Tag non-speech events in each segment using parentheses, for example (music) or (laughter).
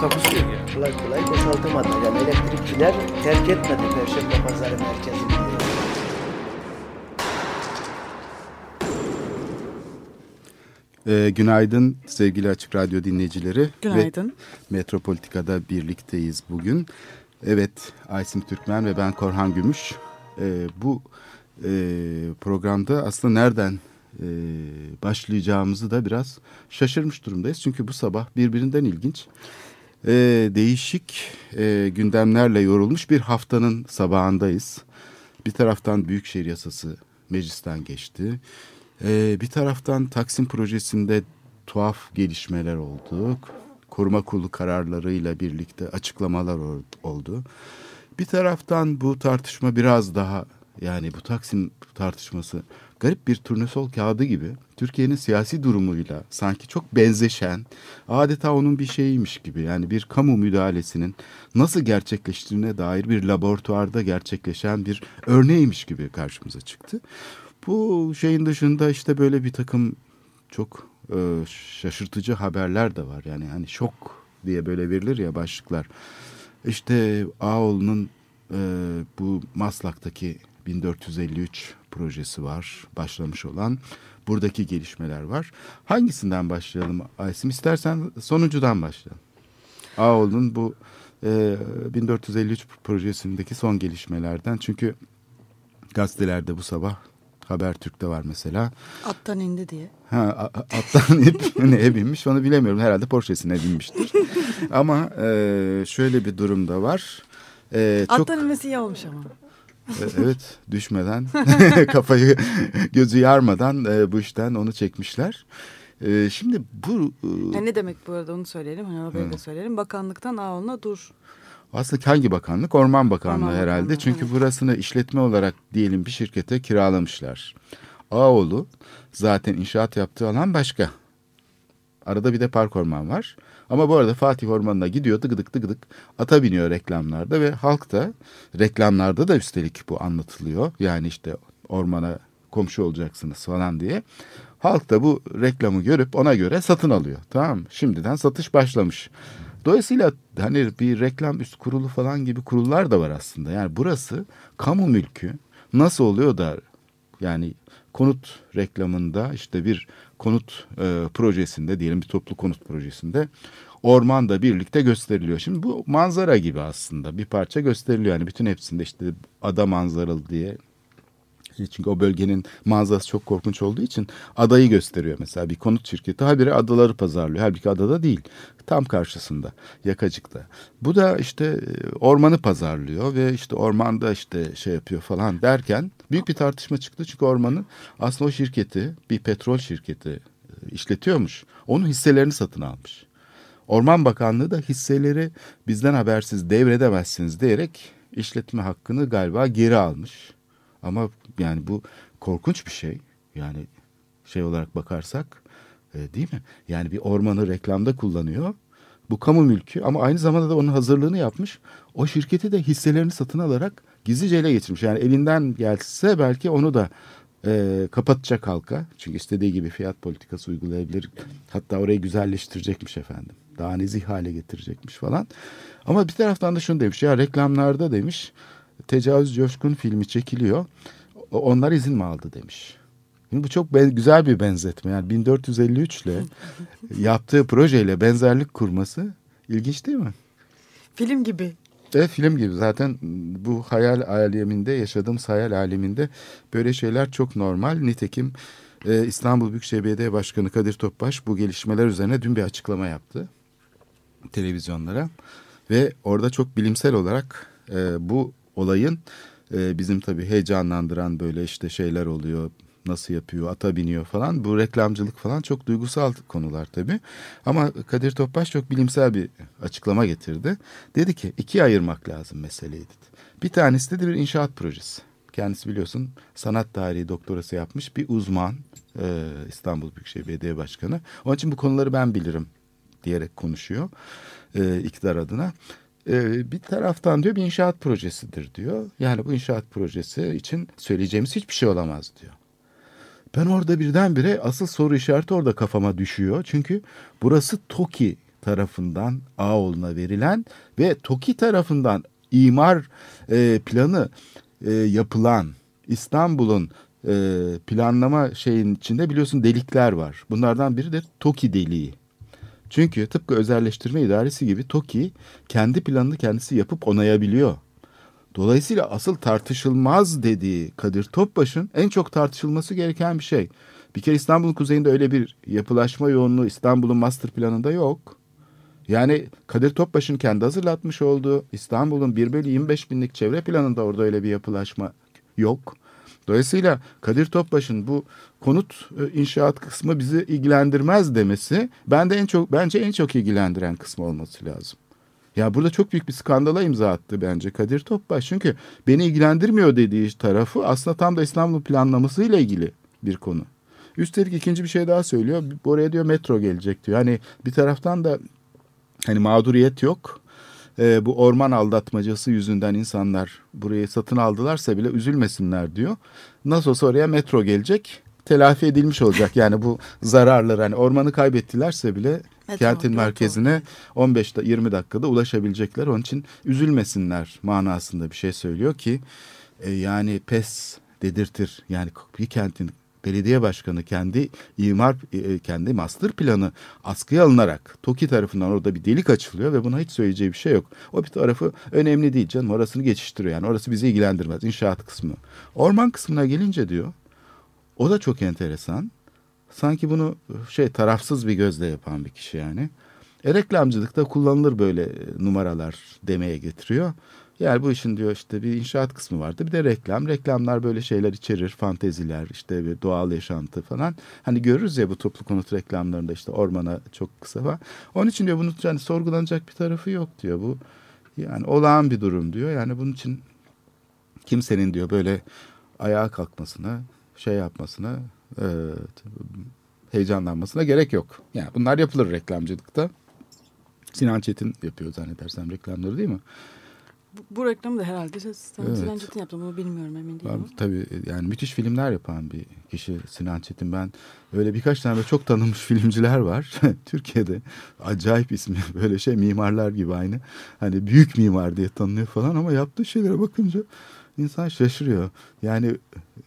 Takusuyor ya. kolay kolay boşaltamadı. Yani elektrikçiler terk etmedi Perşembe Pazarı merkezini. Ee, günaydın sevgili Açık Radyo dinleyicileri. Günaydın. Ve Metropolitika'da birlikteyiz bugün. Evet, Aysim Türkmen ve ben Korhan Gümüş. Ee, bu e, programda aslında nereden e, başlayacağımızı da biraz şaşırmış durumdayız. Çünkü bu sabah birbirinden ilginç, e, değişik e, gündemlerle yorulmuş bir haftanın sabahındayız. Bir taraftan Büyükşehir Yasası meclisten geçti. Ee, bir taraftan Taksim projesinde tuhaf gelişmeler oldu. Koruma kurulu kararlarıyla birlikte açıklamalar oldu. Bir taraftan bu tartışma biraz daha yani bu Taksim tartışması garip bir turnusol kağıdı gibi Türkiye'nin siyasi durumuyla sanki çok benzeşen adeta onun bir şeyiymiş gibi yani bir kamu müdahalesinin nasıl gerçekleştiğine dair bir laboratuvarda gerçekleşen bir örneğiymiş gibi karşımıza çıktı. Bu şeyin dışında işte böyle bir takım çok e, şaşırtıcı haberler de var. Yani hani şok diye böyle verilir ya başlıklar. İşte Ağoğlu'nun e, bu Maslak'taki 1453 projesi var başlamış olan. Buradaki gelişmeler var. Hangisinden başlayalım Aysim? İstersen sonuncudan başlayalım. Ağoğlu'nun bu e, 1453 projesindeki son gelişmelerden. Çünkü gazetelerde bu sabah Habertürk'te var mesela. Attan indi diye. Ha, attan inip (laughs) neye binmiş onu bilemiyorum. Herhalde Porsche'sine binmiştir. (laughs) Ama e, şöyle bir durum da var. E, çok, Attan inmesi iyi olmuş ama. E, evet düşmeden (laughs) (laughs) kafayı gözü yarmadan e, bu işten onu çekmişler. E, şimdi bu e, Ya ne demek bu arada onu söyleyelim. Hani haberi de söyleyelim. Bakanlıktan Ağol'una dur. aslında hangi bakanlık? Orman Bakanlığı Orman herhalde. Bakanlığı, Çünkü evet. burasını işletme olarak diyelim bir şirkete kiralamışlar. Ağoğlu zaten inşaat yaptığı alan başka. Arada bir de park orman var. Ama bu arada Fatih Ormanı'na gidiyor tıgıdık tıgıdık ata biniyor reklamlarda ve halk da reklamlarda da üstelik bu anlatılıyor. Yani işte ormana komşu olacaksınız falan diye. Halk da bu reklamı görüp ona göre satın alıyor. Tamam? Şimdiden satış başlamış. Dolayısıyla hani bir reklam üst kurulu falan gibi kurullar da var aslında. Yani burası kamu mülkü. Nasıl oluyor da yani konut reklamında işte bir konut e, projesinde diyelim bir toplu konut projesinde orman da birlikte gösteriliyor. Şimdi bu manzara gibi aslında bir parça gösteriliyor. Yani bütün hepsinde işte ada manzaralı diye çünkü o bölgenin manzarası çok korkunç olduğu için adayı gösteriyor mesela bir konut şirketi. Habire adaları pazarlıyor. Halbuki adada değil. Tam karşısında yakacıkta. Bu da işte e, ormanı pazarlıyor ve işte ormanda işte şey yapıyor falan derken büyük bir tartışma çıktı. Çünkü ormanı aslında o şirketi bir petrol şirketi e, işletiyormuş. Onun hisselerini satın almış. Orman Bakanlığı da hisseleri bizden habersiz devredemezsiniz diyerek işletme hakkını galiba geri almış. Ama yani bu korkunç bir şey. Yani şey olarak bakarsak e, değil mi? Yani bir ormanı reklamda kullanıyor. Bu kamu mülkü ama aynı zamanda da onun hazırlığını yapmış. O şirketi de hisselerini satın alarak gizlice ele geçirmiş. Yani elinden gelse belki onu da e, kapatacak halka. Çünkü istediği gibi fiyat politikası uygulayabilir. Hatta orayı güzelleştirecekmiş efendim. Daha nezih hale getirecekmiş falan. Ama bir taraftan da şunu demiş. Ya reklamlarda demiş Tecavüz Coşkun filmi çekiliyor. Onlar izin mi aldı demiş. Şimdi bu çok ben- güzel bir benzetme. Yani 1453 ile (laughs) yaptığı projeyle benzerlik kurması ilginç değil mi? Film gibi. Evet film gibi zaten bu hayal aleminde yaşadığımız hayal aleminde böyle şeyler çok normal. Nitekim e, İstanbul Büyükşehir Belediye Başkanı Kadir Topbaş bu gelişmeler üzerine dün bir açıklama yaptı televizyonlara ve orada çok bilimsel olarak e, bu olayın e, bizim tabii heyecanlandıran böyle işte şeyler oluyor nasıl yapıyor, ata biniyor falan. Bu reklamcılık falan çok duygusal konular tabii. Ama Kadir Topbaş çok bilimsel bir açıklama getirdi. Dedi ki ikiye ayırmak lazım meseleyi dedi. Bir tanesi de bir inşaat projesi. Kendisi biliyorsun sanat tarihi doktorası yapmış bir uzman. Ee, İstanbul Büyükşehir Belediye Başkanı. Onun için bu konuları ben bilirim diyerek konuşuyor e, iktidar adına. E, bir taraftan diyor bir inşaat projesidir diyor. Yani bu inşaat projesi için söyleyeceğimiz hiçbir şey olamaz diyor. Ben orada birdenbire asıl soru işareti orada kafama düşüyor. Çünkü burası TOKİ tarafından Ağoğlu'na verilen ve TOKİ tarafından imar e, planı e, yapılan İstanbul'un e, planlama şeyin içinde biliyorsun delikler var. Bunlardan biri de TOKİ deliği. Çünkü tıpkı özelleştirme idaresi gibi TOKİ kendi planını kendisi yapıp onayabiliyor. Dolayısıyla asıl tartışılmaz dediği Kadir Topbaş'ın en çok tartışılması gereken bir şey. Bir kere İstanbul'un kuzeyinde öyle bir yapılaşma yoğunluğu İstanbul'un master planında yok. Yani Kadir Topbaş'ın kendi hazırlatmış olduğu İstanbul'un 1 bölü 25 binlik çevre planında orada öyle bir yapılaşma yok. Dolayısıyla Kadir Topbaş'ın bu konut e, inşaat kısmı bizi ilgilendirmez demesi ben de en çok bence en çok ilgilendiren kısmı olması lazım. Ya burada çok büyük bir skandala imza attı bence Kadir Topbaş. Çünkü beni ilgilendirmiyor dediği tarafı aslında tam da İstanbul planlamasıyla ilgili bir konu. Üstelik ikinci bir şey daha söylüyor. Oraya diyor metro gelecek diyor. Hani bir taraftan da hani mağduriyet yok e, bu orman aldatmacası yüzünden insanlar burayı satın aldılarsa bile üzülmesinler diyor. Nasıl olsa oraya metro gelecek telafi edilmiş olacak. Yani bu (laughs) zararlar hani ormanı kaybettilerse bile metro, kentin merkezine 15-20 dakikada ulaşabilecekler. Onun için üzülmesinler manasında bir şey söylüyor ki e, yani pes dedirtir. Yani bir kentin belediye başkanı kendi imar e, kendi master planı askıya alınarak TOKİ tarafından orada bir delik açılıyor ve buna hiç söyleyeceği bir şey yok. O bir tarafı önemli değil canım orasını geçiştiriyor yani orası bizi ilgilendirmez inşaat kısmı. Orman kısmına gelince diyor o da çok enteresan. Sanki bunu şey tarafsız bir gözle yapan bir kişi yani. E, reklamcılıkta kullanılır böyle numaralar demeye getiriyor. Yani bu işin diyor işte bir inşaat kısmı vardı bir de reklam. Reklamlar böyle şeyler içerir, fanteziler, işte bir doğal yaşantı falan. Hani görürüz ya bu toplu konut reklamlarında işte ormana çok kısa var. Onun için diyor bunun yani sorgulanacak bir tarafı yok diyor bu. Yani olağan bir durum diyor. Yani bunun için kimsenin diyor böyle ayağa kalkmasına, şey yapmasına, e, heyecanlanmasına gerek yok. Yani bunlar yapılır reklamcılıkta. Sinan Çetin yapıyor zannedersem reklamları değil mi? Bu, bu reklamı da herhalde Sinan evet. Çetin yaptı. Bunu bilmiyorum emin değilim. Ben, tabii yani müthiş filmler yapan bir kişi Sinan Çetin. Ben öyle birkaç tane çok tanınmış (laughs) filmciler var. (laughs) Türkiye'de acayip ismi (laughs) böyle şey mimarlar gibi aynı. Hani büyük mimar diye tanınıyor falan ama yaptığı şeylere bakınca insan şaşırıyor. Yani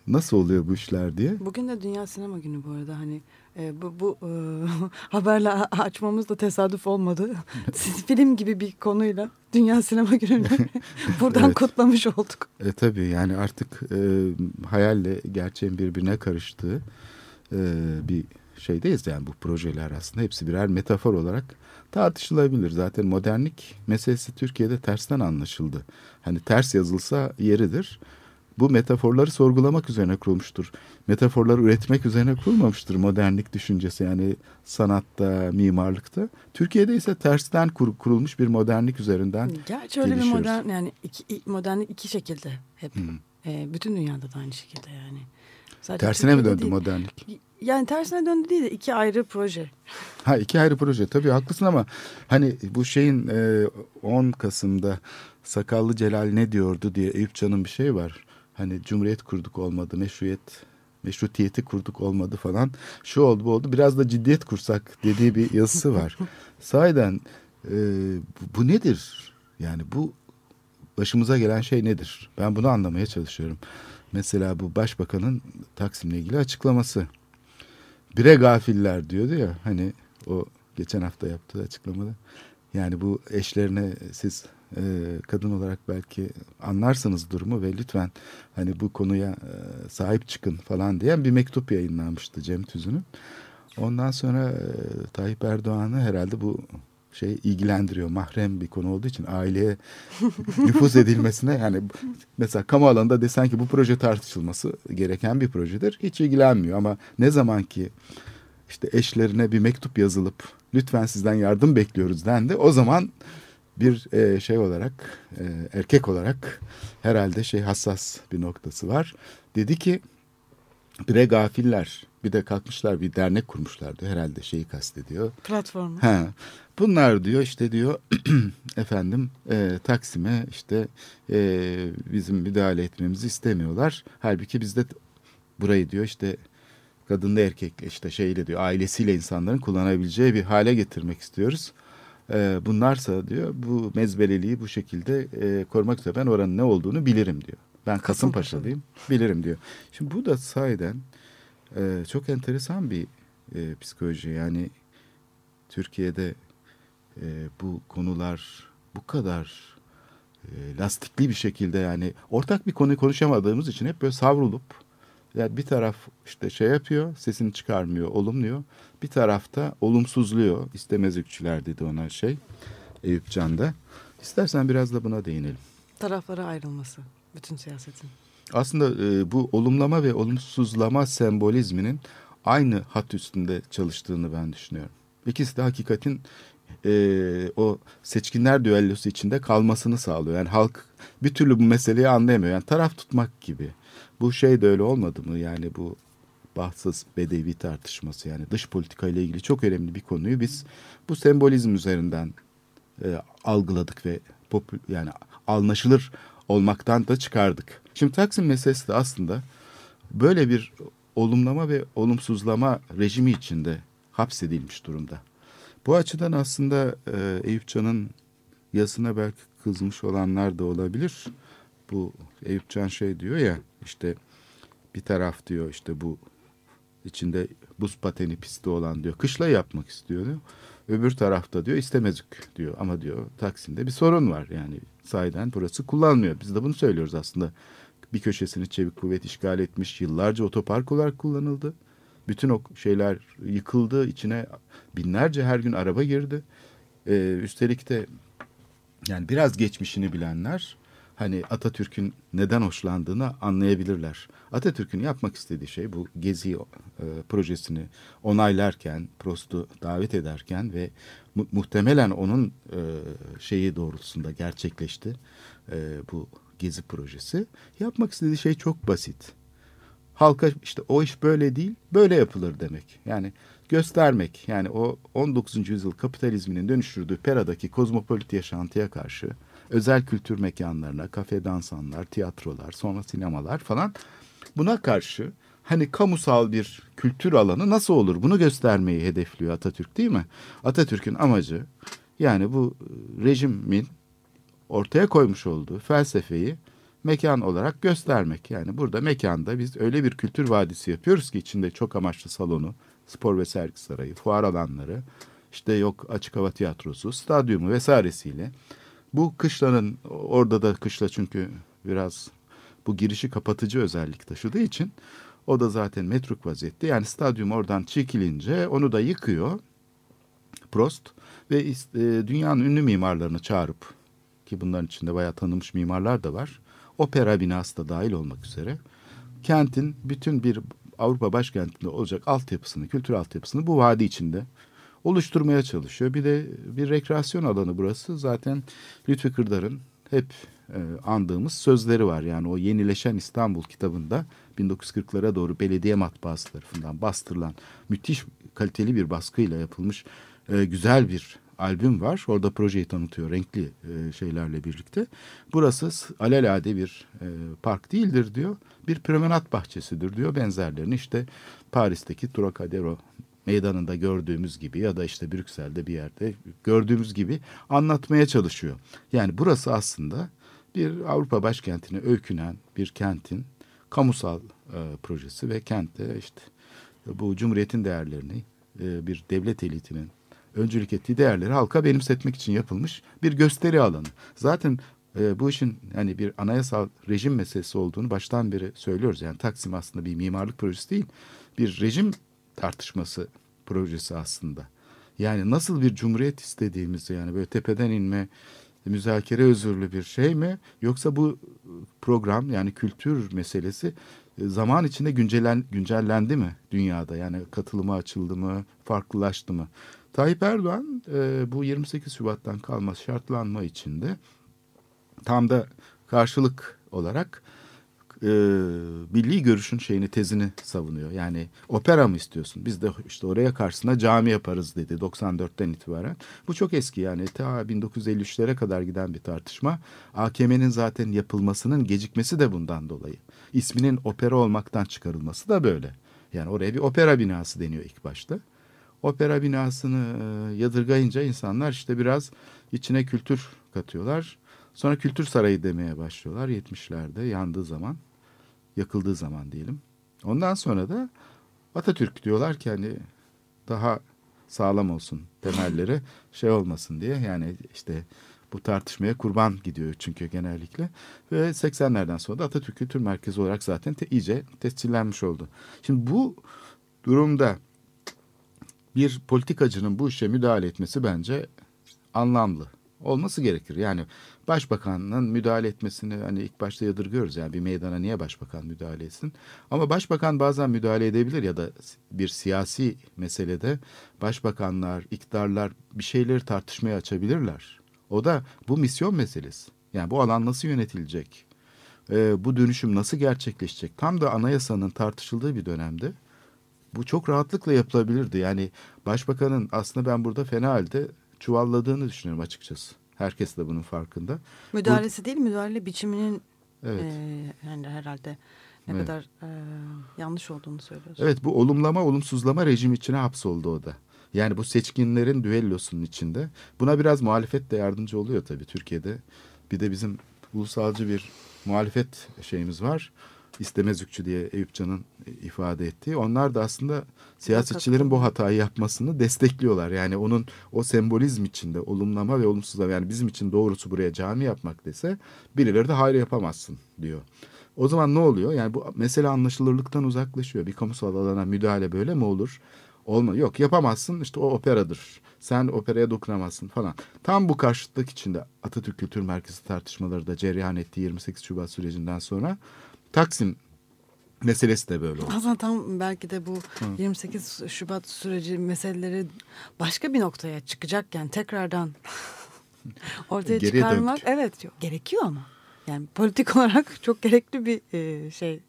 nasıl oluyor bu işler diye. Bugün de Dünya Sinema Günü bu arada hani e, bu, bu e, (laughs) haberle açmamız da tesadüf olmadı. Siz film gibi bir konuyla Dünya Sinema Günü'nü (laughs) buradan evet. kutlamış olduk. E, tabii yani artık e, hayalle gerçeğin birbirine karıştığı e, bir şeydeyiz yani bu projeler aslında hepsi birer metafor olarak tartışılabilir. Zaten modernlik meselesi Türkiye'de tersten anlaşıldı. Hani ters yazılsa yeridir bu metaforları sorgulamak üzerine kurulmuştur. Metaforları üretmek üzerine kurulmamıştır modernlik düşüncesi yani sanatta, mimarlıkta. Türkiye'de ise tersten kur, kurulmuş bir modernlik üzerinden Gerçi öyle bir modern yani iki, modernlik iki şekilde hep. Hmm. E, bütün dünyada da aynı şekilde yani. Sadece Tersine Türkiye'de mi döndü değil. modernlik? Yani tersine döndü değil de iki ayrı proje. (laughs) Ha iki ayrı proje tabii haklısın ama hani bu şeyin e, 10 Kasım'da Sakallı Celal ne diyordu diye Eyüp Can'ın bir şey var hani cumhuriyet kurduk olmadı, meşruiyet meşrutiyeti kurduk olmadı falan. Şu oldu bu oldu. Biraz da ciddiyet kursak dediği bir yazısı var. (laughs) Sahiden e, bu, nedir? Yani bu başımıza gelen şey nedir? Ben bunu anlamaya çalışıyorum. Mesela bu başbakanın Taksim'le ilgili açıklaması. Bire gafiller diyordu ya hani o geçen hafta yaptığı açıklamada. Yani bu eşlerine siz e, kadın olarak belki anlarsınız durumu ve lütfen hani bu konuya e, sahip çıkın falan diyen bir mektup yayınlanmıştı Cem Tüzün'ün. Ondan sonra e, Tayyip Erdoğan'ı herhalde bu şey ilgilendiriyor. Mahrem bir konu olduğu için aileye (laughs) nüfuz edilmesine yani mesela kamu alanında desen ki bu proje tartışılması gereken bir projedir. Hiç ilgilenmiyor ama ne zaman ki işte eşlerine bir mektup yazılıp lütfen sizden yardım bekliyoruz dendi. O zaman bir e, şey olarak e, erkek olarak herhalde şey hassas bir noktası var. Dedi ki bre gafiller bir de kalkmışlar bir dernek kurmuşlardı herhalde şeyi kastediyor. Platformu. Ha, bunlar diyor işte diyor (clears throat) efendim e, Taksim'e işte e, bizim müdahale etmemizi istemiyorlar. Halbuki biz de burayı diyor işte kadınla erkekle işte şeyle diyor ailesiyle insanların kullanabileceği bir hale getirmek istiyoruz. E, bunlarsa diyor bu mezbeleliği bu şekilde e, korumak üzere ben oranın ne olduğunu bilirim diyor. Ben Kasımpaşalıyım bilirim diyor. Şimdi bu da sahiden e, çok enteresan bir e, psikoloji yani Türkiye'de e, bu konular bu kadar e, lastikli bir şekilde yani ortak bir konuyu konuşamadığımız için hep böyle savrulup yani bir taraf işte şey yapıyor sesini çıkarmıyor olumluyor bir tarafta olumsuzluyor istemezlikçiler dedi ona şey Eyüp Can'da. İstersen biraz da buna değinelim. Taraflara ayrılması bütün siyasetin. Aslında e, bu olumlama ve olumsuzlama sembolizminin aynı hat üstünde çalıştığını ben düşünüyorum. İkisi de hakikatin e, o seçkinler düellosu içinde kalmasını sağlıyor. Yani halk bir türlü bu meseleyi anlayamıyor. Yani taraf tutmak gibi. Bu şey de öyle olmadı mı? Yani bu bahtsız bedevi tartışması yani dış politika ile ilgili çok önemli bir konuyu biz bu sembolizm üzerinden e, algıladık ve popü, yani anlaşılır olmaktan da çıkardık. Şimdi Taksim meselesi de aslında böyle bir olumlama ve olumsuzlama rejimi içinde hapsedilmiş durumda. Bu açıdan aslında e, Eyüp Can'ın yazısına belki kızmış olanlar da olabilir. Bu Eyüp Can şey diyor ya işte bir taraf diyor işte bu içinde buz pateni pisti olan diyor kışla yapmak istiyor diyor. Öbür tarafta diyor istemezük diyor ama diyor Taksim'de bir sorun var yani sahiden burası kullanmıyor. Biz de bunu söylüyoruz aslında. Bir köşesini çevik kuvvet işgal etmiş yıllarca otopark olarak kullanıldı. Bütün o şeyler yıkıldı içine binlerce her gün araba girdi. Ee, üstelik de yani biraz geçmişini bilenler hani Atatürk'ün neden hoşlandığını anlayabilirler. Atatürk'ün yapmak istediği şey bu Gezi e, projesini onaylarken, Prost'u davet ederken ve mu muhtemelen onun e, şeyi doğrultusunda gerçekleşti e, bu Gezi projesi. Yapmak istediği şey çok basit. Halka işte o iş böyle değil, böyle yapılır demek. Yani göstermek yani o 19. yüzyıl kapitalizminin dönüştürdüğü Pera'daki kozmopolit yaşantıya karşı özel kültür mekanlarına, kafe dansanlar, tiyatrolar, sonra sinemalar falan buna karşı hani kamusal bir kültür alanı nasıl olur bunu göstermeyi hedefliyor Atatürk değil mi? Atatürk'ün amacı yani bu rejimin ortaya koymuş olduğu felsefeyi mekan olarak göstermek. Yani burada mekanda biz öyle bir kültür vadisi yapıyoruz ki içinde çok amaçlı salonu, spor ve sergi sarayı, fuar alanları, işte yok açık hava tiyatrosu, stadyumu vesairesiyle bu kışlanın orada da kışla çünkü biraz bu girişi kapatıcı özellik taşıdığı için o da zaten metruk vaziyette. Yani stadyum oradan çekilince onu da yıkıyor Prost ve e, dünyanın ünlü mimarlarını çağırıp ki bunların içinde bayağı tanınmış mimarlar da var. Opera binası da dahil olmak üzere kentin bütün bir Avrupa başkentinde olacak altyapısını, kültür altyapısını bu vadi içinde oluşturmaya çalışıyor. Bir de bir rekreasyon alanı burası. Zaten Lütfi Kırdar'ın hep e, andığımız sözleri var. Yani o yenileşen İstanbul kitabında 1940'lara doğru belediye matbaası tarafından bastırılan müthiş kaliteli bir baskıyla yapılmış e, güzel bir albüm var. Orada projeyi tanıtıyor renkli e, şeylerle birlikte. Burası alelade bir e, park değildir diyor. Bir promenat bahçesidir diyor. Benzerlerini işte Paris'teki Trocadero meydanında gördüğümüz gibi ya da işte Brüksel'de bir yerde gördüğümüz gibi anlatmaya çalışıyor. Yani burası aslında bir Avrupa başkentine öykünen bir kentin kamusal e, projesi ve kentte işte bu cumhuriyetin değerlerini e, bir devlet elitinin öncülük ettiği değerleri halka benimsetmek için yapılmış bir gösteri alanı. Zaten e, bu işin yani bir anayasal rejim meselesi olduğunu baştan beri söylüyoruz. Yani Taksim aslında bir mimarlık projesi değil, bir rejim tartışması projesi aslında. Yani nasıl bir cumhuriyet istediğimizi yani böyle tepeden inme müzakere özürlü bir şey mi yoksa bu program yani kültür meselesi e, zaman içinde güncellen, güncellendi mi dünyada yani katılıma açıldı mı farklılaştı mı? Tayyip Erdoğan e, bu 28 Şubat'tan kalma şartlanma içinde tam da karşılık olarak e, milli görüşün şeyini tezini savunuyor. Yani opera mı istiyorsun? Biz de işte oraya karşısında cami yaparız dedi 94'ten itibaren. Bu çok eski yani ta 1953'lere kadar giden bir tartışma. AKM'nin zaten yapılmasının gecikmesi de bundan dolayı. İsminin opera olmaktan çıkarılması da böyle. Yani oraya bir opera binası deniyor ilk başta. Opera binasını e, yadırgayınca insanlar işte biraz içine kültür katıyorlar. Sonra kültür sarayı demeye başlıyorlar 70'lerde yandığı zaman yakıldığı zaman diyelim. Ondan sonra da Atatürk diyorlar ki hani daha sağlam olsun temelleri şey olmasın diye yani işte bu tartışmaya kurban gidiyor çünkü genellikle ve 80'lerden sonra da Atatürk Kültür Merkezi olarak zaten te, iyice tescillenmiş oldu. Şimdi bu durumda bir politikacının bu işe müdahale etmesi bence anlamlı olması gerekir. Yani başbakanın müdahale etmesini hani ilk başta yadırgıyoruz yani bir meydana niye başbakan müdahale etsin. Ama başbakan bazen müdahale edebilir ya da bir siyasi meselede başbakanlar, iktidarlar bir şeyleri tartışmaya açabilirler. O da bu misyon meselesi. Yani bu alan nasıl yönetilecek? Ee, bu dönüşüm nasıl gerçekleşecek? Tam da anayasanın tartışıldığı bir dönemde bu çok rahatlıkla yapılabilirdi. Yani başbakanın aslında ben burada fena halde çuvalladığını düşünüyorum açıkçası. Herkes de bunun farkında. Müdahalesi Bu, değil müdahale biçiminin evet. e, yani herhalde ne evet. kadar e, yanlış olduğunu söylüyorsun. Evet bu olumlama olumsuzlama rejim içine hapsoldu o da. Yani bu seçkinlerin düellosunun içinde. Buna biraz muhalefet de yardımcı oluyor tabii Türkiye'de. Bir de bizim ulusalcı bir muhalefet şeyimiz var istemezükçü diye Eyüp Can'ın ifade ettiği. Onlar da aslında siyasetçilerin bu hatayı yapmasını destekliyorlar. Yani onun o sembolizm içinde olumlama ve olumsuzlama yani bizim için doğrusu buraya cami yapmak dese birileri de hayır yapamazsın diyor. O zaman ne oluyor? Yani bu mesele anlaşılırlıktan uzaklaşıyor. Bir kamusal alana müdahale böyle mi olur? Olma yok yapamazsın işte o operadır. Sen operaya dokunamazsın falan. Tam bu karşıtlık içinde Atatürk Kültür Merkezi tartışmaları da cereyan ettiği 28 Şubat sürecinden sonra Taksim meselesi de böyle oldu. Aslında tam belki de bu Hı. 28 Şubat süreci meseleleri başka bir noktaya çıkacakken tekrardan (laughs) ortaya Geriye çıkarmak döndük. evet gerekiyor ama. Yani politik (laughs) olarak çok gerekli bir e, şey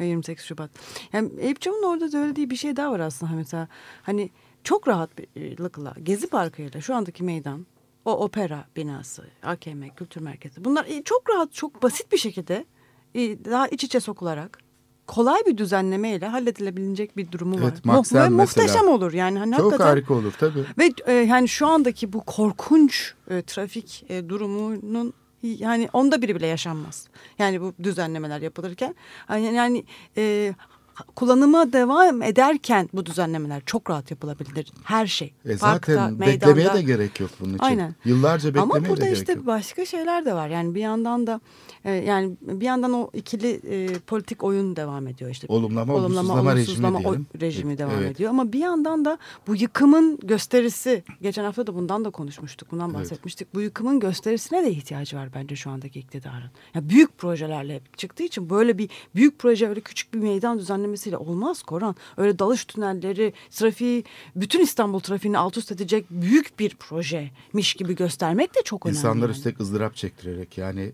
28 Şubat. Yani Eyüp Cam'ın orada söylediği bir şey daha var aslında mesela. Hani çok rahatlıkla Gezi Parkı'yla şu andaki meydan o opera binası, AKM, kültür merkezi bunlar e, çok rahat, çok basit bir şekilde e, daha iç içe sokularak kolay bir düzenlemeyle halledilebilecek bir durumu evet, var. Mu ve muhteşem olur yani. Hani Çok harika olur tabii. Ve e, yani şu andaki bu korkunç e, trafik e, durumunun yani onda biri bile yaşanmaz. Yani bu düzenlemeler yapılırken yani, yani e, kullanıma devam ederken bu düzenlemeler çok rahat yapılabilir. Her şey. E zaten Parkta, beklemeye meydanda. de gerek yok bunun için. Aynen. Yıllarca beklemeye Ama burada de işte gerek yok. başka şeyler de var. Yani bir yandan da e, yani bir yandan o ikili e, politik oyun devam ediyor işte. Olumlama, olumsuzlama, olumsuzlama rejimi, o, rejimi devam evet. ediyor. Ama bir yandan da bu yıkımın gösterisi geçen hafta da bundan da konuşmuştuk. Bundan bahsetmiştik. Evet. Bu yıkımın gösterisine de ihtiyacı var bence şu andaki iktidarın. Ya büyük projelerle çıktığı için böyle bir büyük proje öyle küçük bir meydan düzenlemesiyle olmaz Koran. Öyle dalış tünelleri, trafiği, bütün İstanbul trafiğini alt üst edecek büyük bir projemiş gibi göstermek de çok önemli. İnsanlar yani. üstelik ızdırap çektirerek yani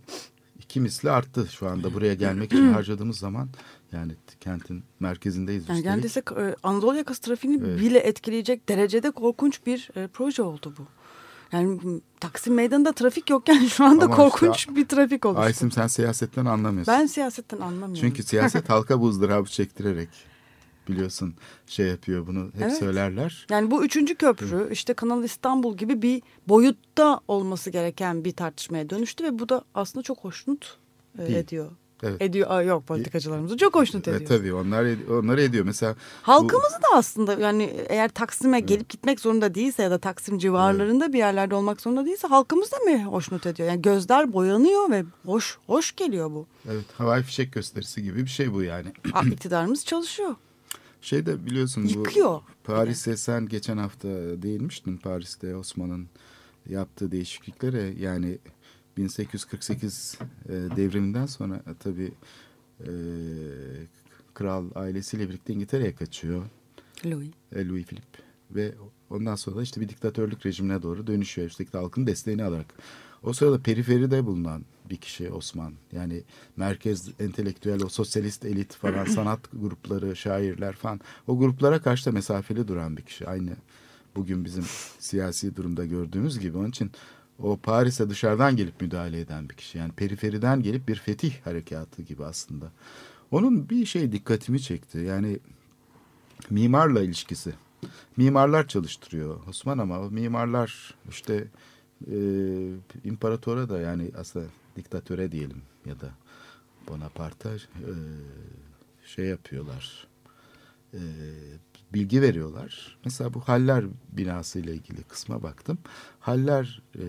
iki misli arttı şu anda buraya gelmek için harcadığımız zaman yani kentin merkezindeyiz yani. Neredeyse e, Anadolu yakası trafiğini evet. bile etkileyecek derecede korkunç bir e, proje oldu bu. Yani Taksim Meydanı'nda trafik yokken şu anda Ama korkunç işte, bir trafik oluştu. Aysim sen siyasetten anlamıyorsun. Ben siyasetten anlamıyorum. Çünkü siyaset (laughs) halka bu ızdırabı çektirerek biliyorsun şey yapıyor bunu hep evet. söylerler. Yani bu üçüncü köprü işte Kanal İstanbul gibi bir boyutta olması gereken bir tartışmaya dönüştü ve bu da aslında çok hoşnut e, ediyor. Evet. Ediyor. Aa, yok politikacılarımızı çok hoşnut ediyor. Evet, tabii onlar onları ediyor. Mesela halkımızı bu... da aslında yani eğer Taksim'e evet. gelip gitmek zorunda değilse ya da Taksim civarlarında evet. bir yerlerde olmak zorunda değilse halkımız da mı hoşnut ediyor? Yani gözler boyanıyor ve hoş hoş geliyor bu. Evet havai fişek gösterisi gibi bir şey bu yani. Aa, (clears throat) iktidarımız çalışıyor. Şeyde biliyorsun bu Yıkıyor. Paris'e sen geçen hafta değinmiştin Paris'te Osman'ın yaptığı değişikliklere yani 1848 e, devriminden sonra e, tabii e, kral ailesiyle birlikte İngiltere'ye kaçıyor. Louis. e, Louis Philippe ve ondan sonra da işte bir diktatörlük rejimine doğru dönüşüyor. Üstelik de halkın desteğini alarak. O sırada periferide bulunan bir kişi Osman. Yani merkez entelektüel, o sosyalist elit falan, (clears throat) sanat grupları, şairler falan. O gruplara karşı da mesafeli duran bir kişi. Aynı bugün bizim siyasi durumda gördüğümüz gibi. Onun için o Paris'e dışarıdan gelip müdahale eden bir kişi. Yani periferiden gelip bir fetih harekatı gibi aslında. Onun bir şey dikkatimi çekti. Yani mimarla ilişkisi. Mimarlar çalıştırıyor Osman ama mimarlar işte e, imparatora da yani aslında diktatöre diyelim ya da Bonaparte'a e, şey yapıyorlar. E, bilgi veriyorlar. Mesela bu Haller binası ile ilgili kısma baktım. Haller e,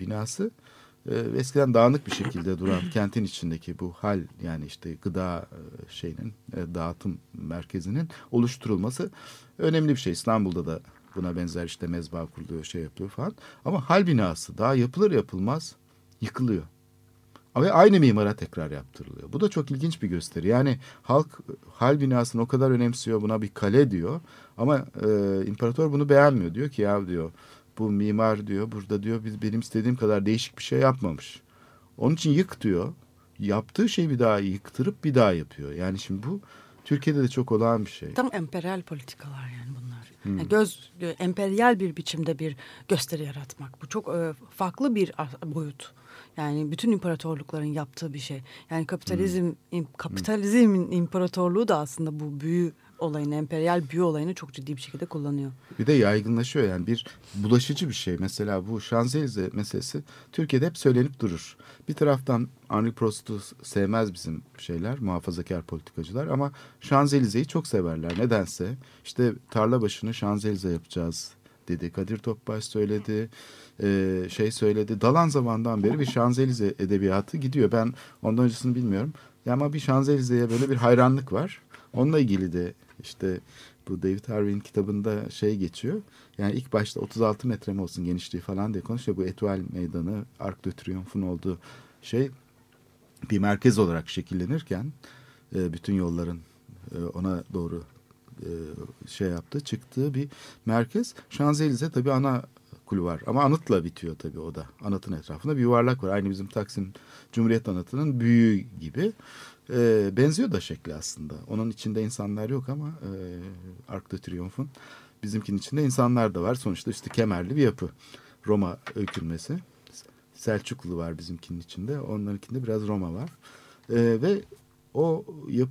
binası e, eskiden dağınık bir şekilde duran kentin içindeki bu hal yani işte gıda e, şeyinin e, dağıtım merkezinin oluşturulması önemli bir şey. İstanbul'da da buna benzer işte mezba kuruluyor şey yapıyor falan. Ama hal binası daha yapılır yapılmaz yıkılıyor. Ve aynı mimara tekrar yaptırılıyor. Bu da çok ilginç bir gösteri. Yani halk hal binasını o kadar önemsiyor buna bir kale diyor. Ama e, imparator bunu beğenmiyor. Diyor ki ya diyor bu mimar diyor burada diyor biz benim istediğim kadar değişik bir şey yapmamış. Onun için yık diyor. Yaptığı şeyi bir daha yıktırıp bir daha yapıyor. Yani şimdi bu Türkiye'de de çok olağan bir şey. Tam emperyal politikalar yani bunlar. Yani göz e, emperyal bir biçimde bir gösteri yaratmak. Bu çok e, farklı bir boyut. Yani bütün imparatorlukların yaptığı bir şey. Yani kapitalizm im- kapitalizmin imparatorluğu da aslında bu büyü olayını, emperyal büyü olayını çok ciddi bir şekilde kullanıyor. Bir de yaygınlaşıyor yani bir bulaşıcı bir şey. Mesela bu Şanzelize meselesi Türkiye'de hep söylenip durur. Bir taraftan Henri Prost'u sevmez bizim şeyler, muhafazakar politikacılar ama Şanzelize'yi çok severler. Nedense işte tarla başını Şanzelize yapacağız dedi. Kadir Topbaş söyledi, e, şey söyledi. Dalan zamandan beri bir Şanzelize edebiyatı gidiyor. Ben ondan öncesini bilmiyorum. Ya ama bir Şanzelize'ye böyle bir hayranlık var. Onunla ilgili de işte bu David Harvey'in kitabında şey geçiyor. Yani ilk başta 36 metre mi olsun genişliği falan diye konuşuyor. Bu Etoile Meydanı, Arc de Triomphe'un olduğu şey bir merkez olarak şekillenirken e, bütün yolların e, ona doğru e, şey yaptığı, çıktığı bir merkez. Şanzelize tabii ana kulvar ama anıtla bitiyor tabii o da. Anıtın etrafında bir yuvarlak var. Aynı bizim Taksim Cumhuriyet Anıtı'nın büyüğü gibi. E, benziyor da şekli aslında. Onun içinde insanlar yok ama e, Arc de Triomphe'un bizimkinin içinde insanlar da var. Sonuçta işte kemerli bir yapı. Roma öykünmesi. Selçuklu var bizimkinin içinde. Onlarınkinde biraz Roma var. E, ve o yap,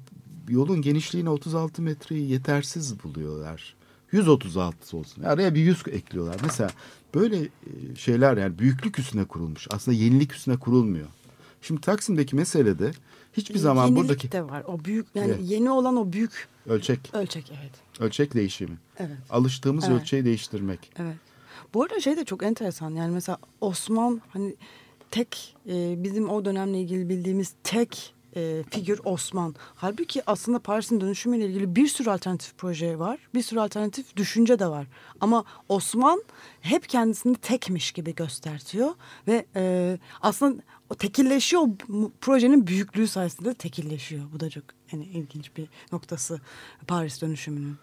yolun genişliğine 36 metreyi yetersiz buluyorlar. 136 olsun. Araya bir 100 ekliyorlar. Mesela böyle e, şeyler yani büyüklük üstüne kurulmuş. Aslında yenilik üstüne kurulmuyor. Şimdi Taksim'deki meselede hiçbir zaman Yenilik buradaki de var. O büyük yani Evet. yeni olan o büyük ölçek ölçek evet. ölçek değişimi. Evet. Alıştığımız Evet. ölçeği değiştirmek. Evet. Bu arada şey de çok enteresan. Yani mesela Osman hani tek e, bizim o dönemle ilgili bildiğimiz tek e, figür Osman. Halbuki aslında Paris'in dönüşümüyle ilgili bir sürü alternatif proje var. Bir sürü alternatif düşünce de var. Ama Osman hep kendisini tekmiş gibi göstertiyor. Ve e, aslında o tekilleşiyor. O projenin büyüklüğü sayesinde de tekilleşiyor. Bu da çok yani ilginç bir noktası Paris dönüşümünün.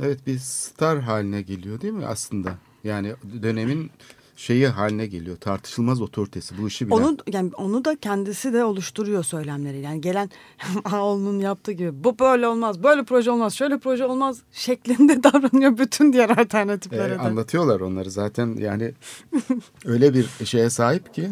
Evet bir star haline geliyor değil mi aslında? Yani dönemin şeyi haline geliyor. Tartışılmaz otoritesi bu işi bilen. Onu yani onu da kendisi de oluşturuyor söylemleri. Yani gelen (laughs) Ağoğlu'nun yaptığı gibi bu böyle olmaz, böyle proje olmaz, şöyle proje olmaz şeklinde (laughs) davranıyor bütün diğer alternatiflere Ee, de. anlatıyorlar onları zaten yani öyle bir şeye sahip ki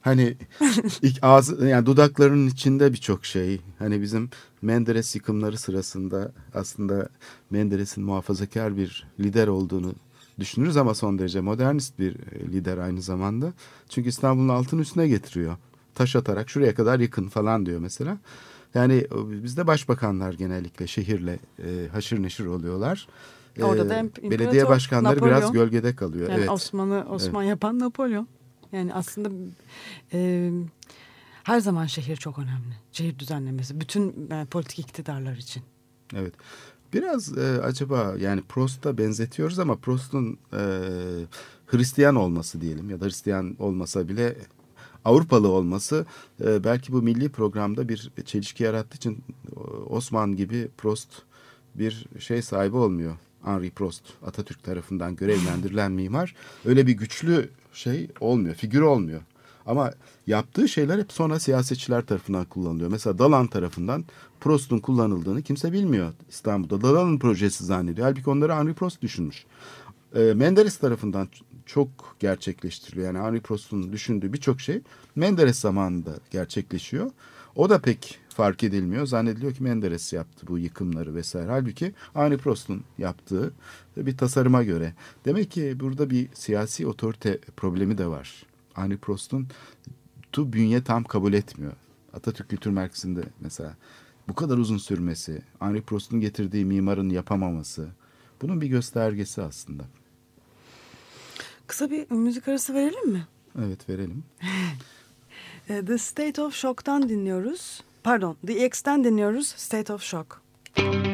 hani (laughs) ilk ağzı yani dudaklarının içinde birçok şey hani bizim Menderes yıkımları sırasında aslında Menderes'in muhafazakar bir lider olduğunu düşünürüz ama son derece modernist bir e, lider aynı zamanda. Çünkü İstanbul'un altın üstüne getiriyor. Taş atarak şuraya kadar yıkın falan diyor mesela. Yani o- bizde başbakanlar genellikle şehirle e, haşır neşir oluyorlar. Orada da Ee, imp- belediye imparator, başkanları biraz Napolyon. gölgede kalıyor. Yani evet. Osman'ı Osman yapan Napolyon. Yani aslında e, her zaman şehir çok önemli. Şehir düzenlemesi bütün e, politik iktidarlar için. Evet. Biraz e, acaba yani Prost'a benzetiyoruz ama Prost'un e, Hristiyan olması diyelim ya da Hristiyan olmasa bile Avrupalı olması e, belki bu milli programda bir çelişki yarattığı için Osman gibi Prost bir şey sahibi olmuyor. Henri Prost Atatürk tarafından görevlendirilen mimar öyle bir güçlü şey olmuyor, figür olmuyor. Ama yaptığı şeyler hep sonra siyasetçiler tarafından kullanılıyor. Mesela Dalan tarafından Prost'un kullanıldığını kimse bilmiyor İstanbul'da. Dalan'ın projesi zannediyor. Halbuki onları Henri Prost düşünmüş. E, Menderes tarafından çok gerçekleştiriliyor. Yani Henri Prost'un düşündüğü birçok şey Menderes zamanında gerçekleşiyor. O da pek fark edilmiyor. Zannediliyor ki Menderes yaptı bu yıkımları vesaire. Halbuki Henri Prost'un yaptığı bir tasarıma göre. Demek ki burada bir siyasi otorite problemi de var. Henri Prost'un tu bünye tam kabul etmiyor. Atatürk Kültür Merkezi'nde mesela bu kadar uzun sürmesi, Henri Prost'un getirdiği mimarın yapamaması bunun bir göstergesi aslında. Kısa bir müzik arası verelim mi? Evet verelim. (laughs) The State of Shock'tan dinliyoruz. Pardon, The X'ten dinliyoruz. State of Shock. I'm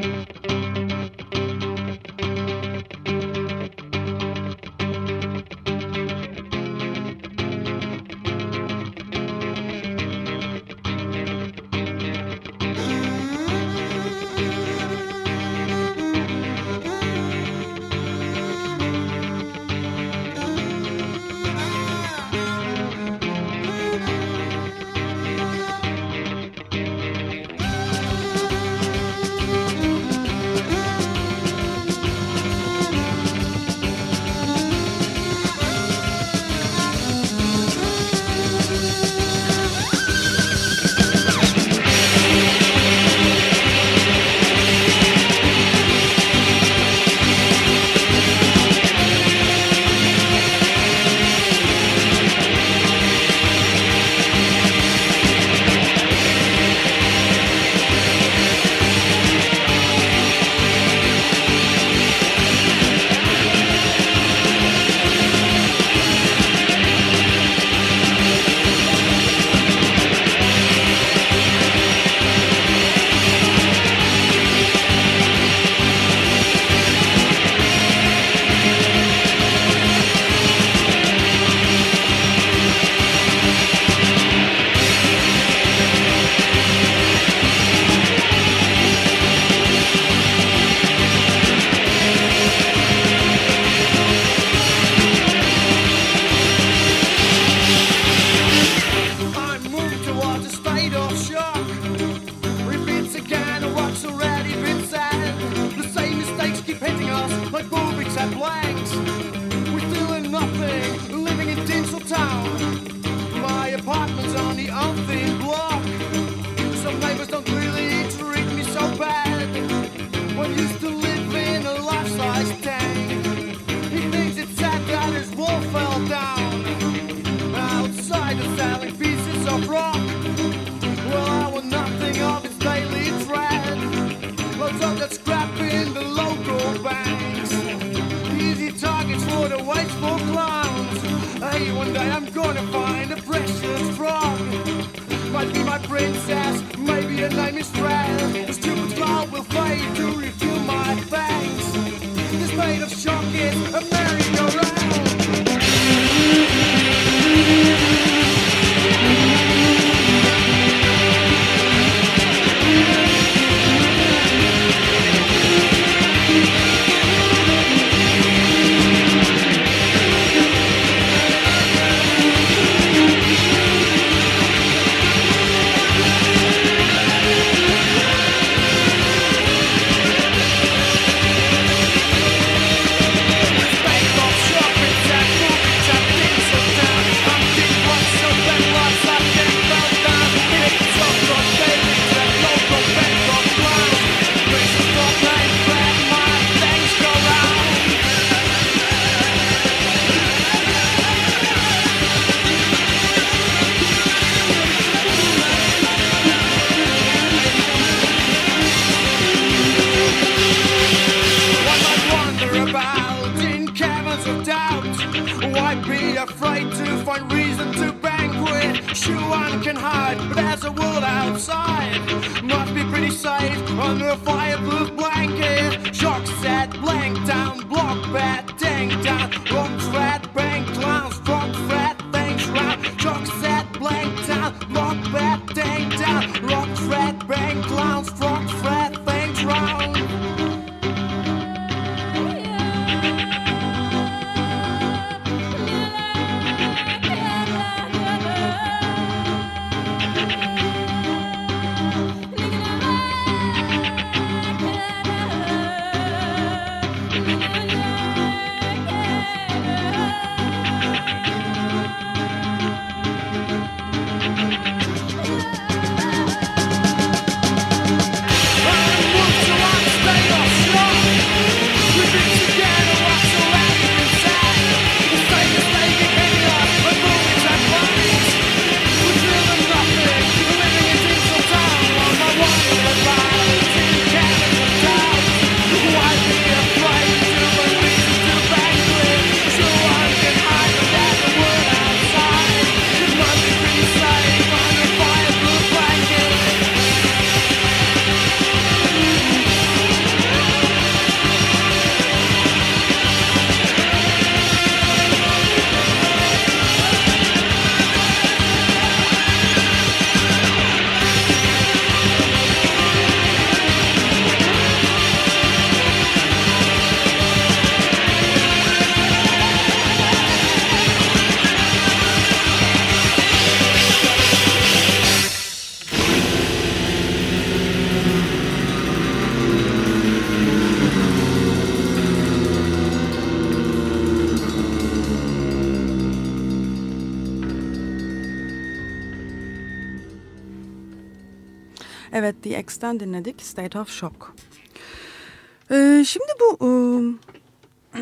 Evet, The X'ten dinledik. State of Shock. Ee, şimdi bu e, (clears throat)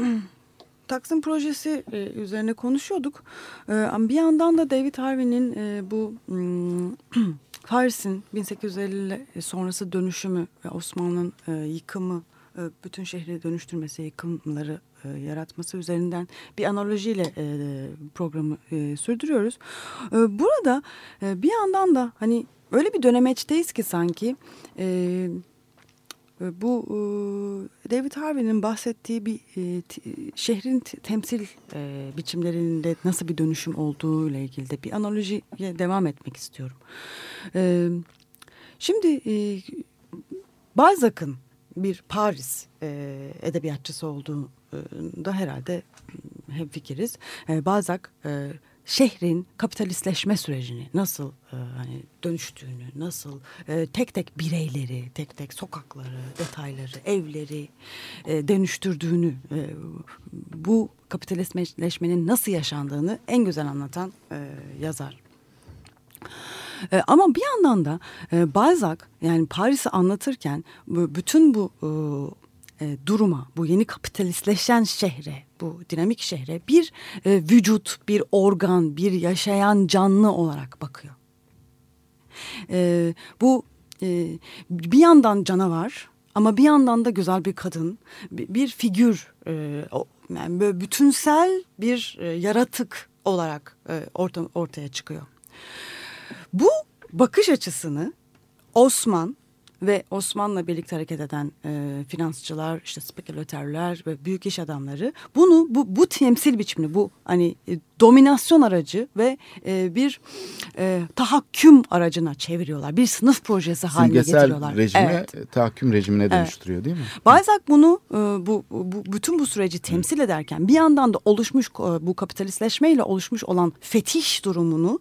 Taksim projesi e, üzerine konuşuyorduk. E, bir yandan da David Harvey'nin e, bu (clears throat) Paris'in 1850 sonrası dönüşümü ve Osmanlı'nın e, yıkımı, e, bütün şehri dönüştürmesi, yıkımları e, yaratması üzerinden bir analojiyle e, programı e, sürdürüyoruz. E, burada e, bir yandan da hani öyle bir dönemeçteyiz ki sanki e, bu e, David Harvey'nin bahsettiği bir e, t- şehrin temsil e, biçimlerinde nasıl bir dönüşüm olduğu ile ilgili de bir analojiye devam etmek istiyorum. E, şimdi e, Balzac'ın bir Paris e, edebiyatçısı olduğunda herhalde hemfikiriz. E, Balzac e, şehrin kapitalistleşme sürecini nasıl e, hani dönüştüğünü, nasıl e, tek tek bireyleri, tek tek sokakları, detayları, evleri e, dönüştürdüğünü, e, bu kapitalistleşmenin nasıl yaşandığını en güzel anlatan e, yazar. E, ama bir yandan da e, Balzac yani Paris'i anlatırken bütün bu e, e, duruma, bu yeni kapitalistleşen şehre, bu dinamik şehre bir e, vücut, bir organ, bir yaşayan canlı olarak bakıyor. E, bu e, bir yandan canavar ama bir yandan da güzel bir kadın, bir, bir figür, e, yani böyle bütünsel bir e, yaratık olarak e, orta, ortaya çıkıyor. Bu bakış açısını Osman ve Osman'la birlikte hareket eden e, finansçılar, işte spekülatörler ve büyük iş adamları bunu bu, bu temsil biçimini, bu hani e, dominasyon aracı ve e, bir e, tahakküm aracına çeviriyorlar. Bir sınıf projesi haline getiriyorlar. Simgesel rejime, Evet. e, tahakküm rejimine dönüştürüyor değil mi? Balzac bunu e, bu, bu bütün bu süreci temsil ederken bir yandan da oluşmuş e, bu kapitalistleşmeyle oluşmuş olan fetiş durumunu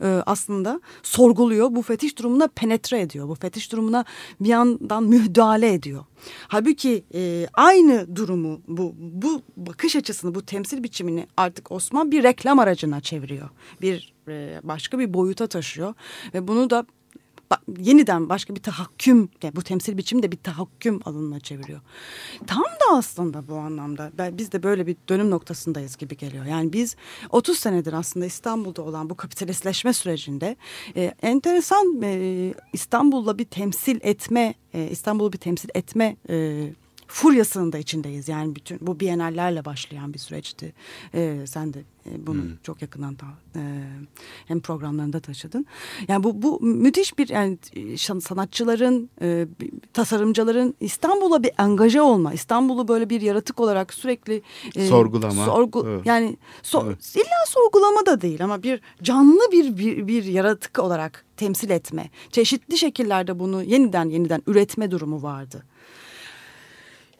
e, aslında sorguluyor. Bu fetiş durumuna penetre ediyor. Bu fetiş durumuna bir yandan müdahale ediyor. Halbuki e, aynı durumu bu bu bakış açısını bu temsil biçimini artık Osman bir reklam aracına çeviriyor. Bir e, başka bir boyuta taşıyor ve bunu da yeniden başka bir tahakküm yani bu temsil biçimi de bir tahakküm alanına çeviriyor. Tam da aslında bu anlamda biz de böyle bir dönüm noktasındayız gibi geliyor. Yani biz 30 senedir aslında İstanbul'da olan bu kapitalistleşme sürecinde e, enteresan e, İstanbul'la bir temsil etme e, İstanbul'u bir temsil etme e, furyasının da içindeyiz. Yani bütün bu bienallerle başlayan bir süreçti. E, sen de e, bunu çok yakından da, e, hem programlarında taşıdın. Yani bu bu müthiş bir yani şan- sanatçıların, e, tasarımcıların İstanbul'a bir angaje olma, İstanbul'u böyle bir yaratık olarak sürekli e, Sorgulama. sorgu Evet. yani so- Evet. illa sorgulama da değil ama bir canlı bir, bir bir yaratık olarak temsil etme, çeşitli şekillerde bunu yeniden yeniden üretme durumu vardı.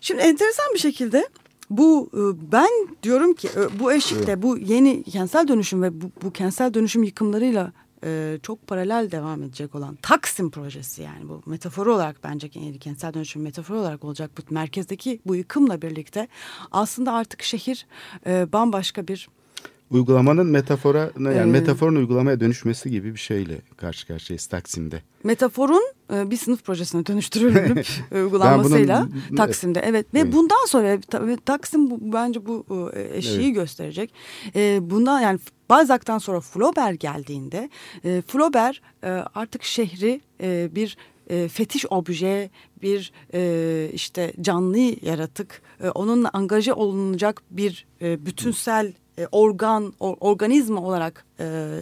Şimdi enteresan bir şekilde bu e, ben diyorum ki e, bu eşikte bu yeni kentsel dönüşüm ve bu, bu kentsel dönüşüm yıkımlarıyla e, çok paralel devam edecek olan Taksim projesi yani bu metaforu olarak bence yeni kentsel dönüşüm metaforu olarak olacak bu merkezdeki bu yıkımla birlikte aslında artık şehir e, bambaşka bir Uygulamanın metafora yani Ee, metaforun uygulamaya dönüşmesi gibi bir şeyle karşı karşıyayız Taksim'de. metaforun e, bir sınıf projesine dönüştürülüp (laughs) uygulanmasıyla bunun- Taksim'de evet ve Evet. bundan sonra tabii Taksim bu, bence bu e, eşiği gösterecek. E, bundan yani Balzac'tan sonra Flaubert geldiğinde e, Flaubert e, artık şehri e, bir e, fetiş obje, bir e, işte canlı yaratık, e, onunla angaje olunacak bir e, bütünsel e, organ, or- organizma olarak e,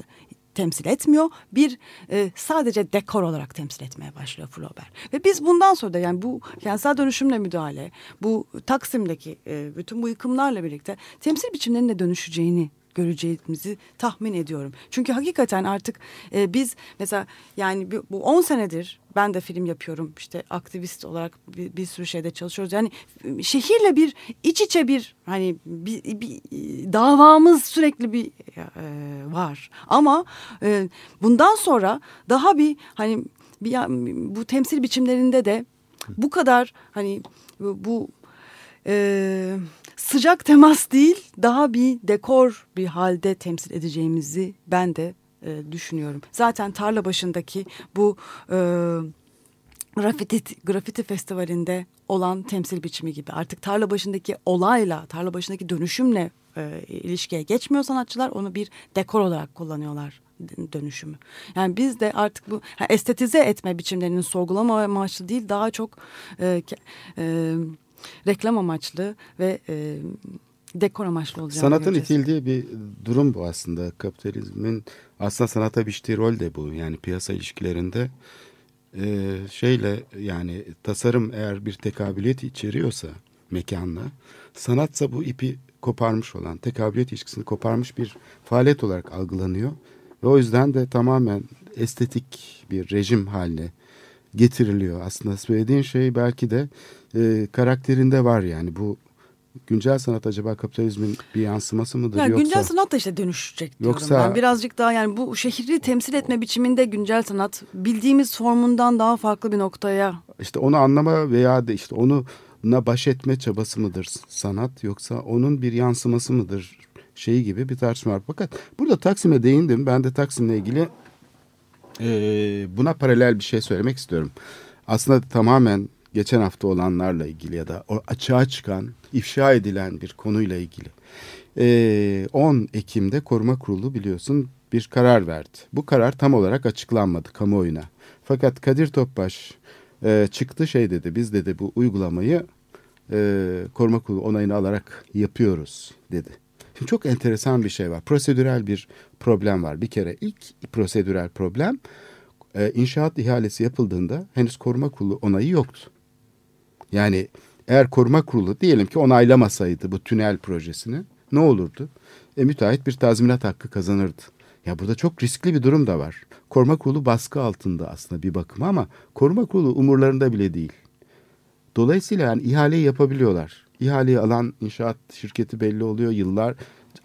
temsil etmiyor. Bir e, sadece dekor olarak temsil etmeye başlıyor Flaubert. Ve biz bundan sonra da yani bu kentsel dönüşümle müdahale, bu Taksim'deki e, bütün bu yıkımlarla birlikte temsil biçimlerinin de dönüşeceğini göreceğimizi tahmin ediyorum. Çünkü hakikaten artık e, biz mesela yani bu 10 senedir ben de film yapıyorum işte aktivist olarak bir, bir sürü şeyde çalışıyoruz. Yani e, şehirle bir iç içe bir hani bir, bir e, davamız sürekli bir e, var. Ama e, bundan sonra daha bir hani bir, bu temsil biçimlerinde de bu kadar hani bu, bu e, sıcak temas değil daha bir dekor bir halde temsil edeceğimizi ben de e, düşünüyorum. Zaten tarla başındaki bu e, grafiti, grafiti festivalinde olan temsil biçimi gibi artık tarla başındaki olayla tarla başındaki dönüşümle e, ilişkiye geçmiyor sanatçılar onu bir dekor olarak kullanıyorlar dönüşümü. Yani biz de artık bu estetize etme biçimlerinin sorgulama amaçlı değil daha çok e, e, reklam amaçlı ve e, dekor amaçlı olacağını Sanatın göreceğiz. itildiği bir durum bu aslında. Kapitalizmin aslında sanata biçtiği rol de bu. Yani piyasa ilişkilerinde e, şeyle yani tasarım eğer bir tekabiliyet içeriyorsa mekanla sanatsa bu ipi koparmış olan tekabiliyet ilişkisini koparmış bir faaliyet olarak algılanıyor. Ve o yüzden de tamamen estetik bir rejim haline getiriliyor. Aslında söylediğin şey belki de e, karakterinde var yani bu güncel sanat acaba kapitalizmin bir yansıması mıdır Ya yoksa güncel sanat da işte dönüşecek diyorum. Yoksa- ben birazcık daha yani bu şehri temsil etme biçiminde güncel sanat bildiğimiz formundan daha farklı bir noktaya işte onu anlama veya da işte onunla baş etme çabası mıdır sanat yoksa onun bir yansıması mıdır şeyi gibi bir tartışma var. Fakat burada Taksim'e değindim. Ben de Taksim'le ilgili e, buna paralel bir şey söylemek istiyorum. Aslında tamamen geçen hafta olanlarla ilgili ya da açığa çıkan, ifşa edilen bir konuyla ilgili. E, 10 Ekim'de Koruma Kurulu biliyorsun bir karar verdi. Bu karar tam olarak açıklanmadı kamuoyuna. Fakat Kadir Topbaş e, çıktı şey dedi biz dedi bu uygulamayı e, koruma kurulu onayını alarak yapıyoruz dedi. Şimdi çok enteresan bir şey var. Prosedürel bir problem var. Bir kere ilk prosedürel problem e, inşaat ihalesi yapıldığında henüz koruma kurulu onayı yoktu. Yani eğer koruma kurulu diyelim ki onaylamasaydı bu tünel projesini ne olurdu? E, müteahhit bir tazminat hakkı kazanırdı. Ya burada çok riskli bir durum da var. Koruma kurulu baskı altında aslında bir bakıma ama koruma kurulu umurlarında bile değil. Dolayısıyla yani ihaleyi yapabiliyorlar. İhaleyi alan inşaat şirketi belli oluyor yıllar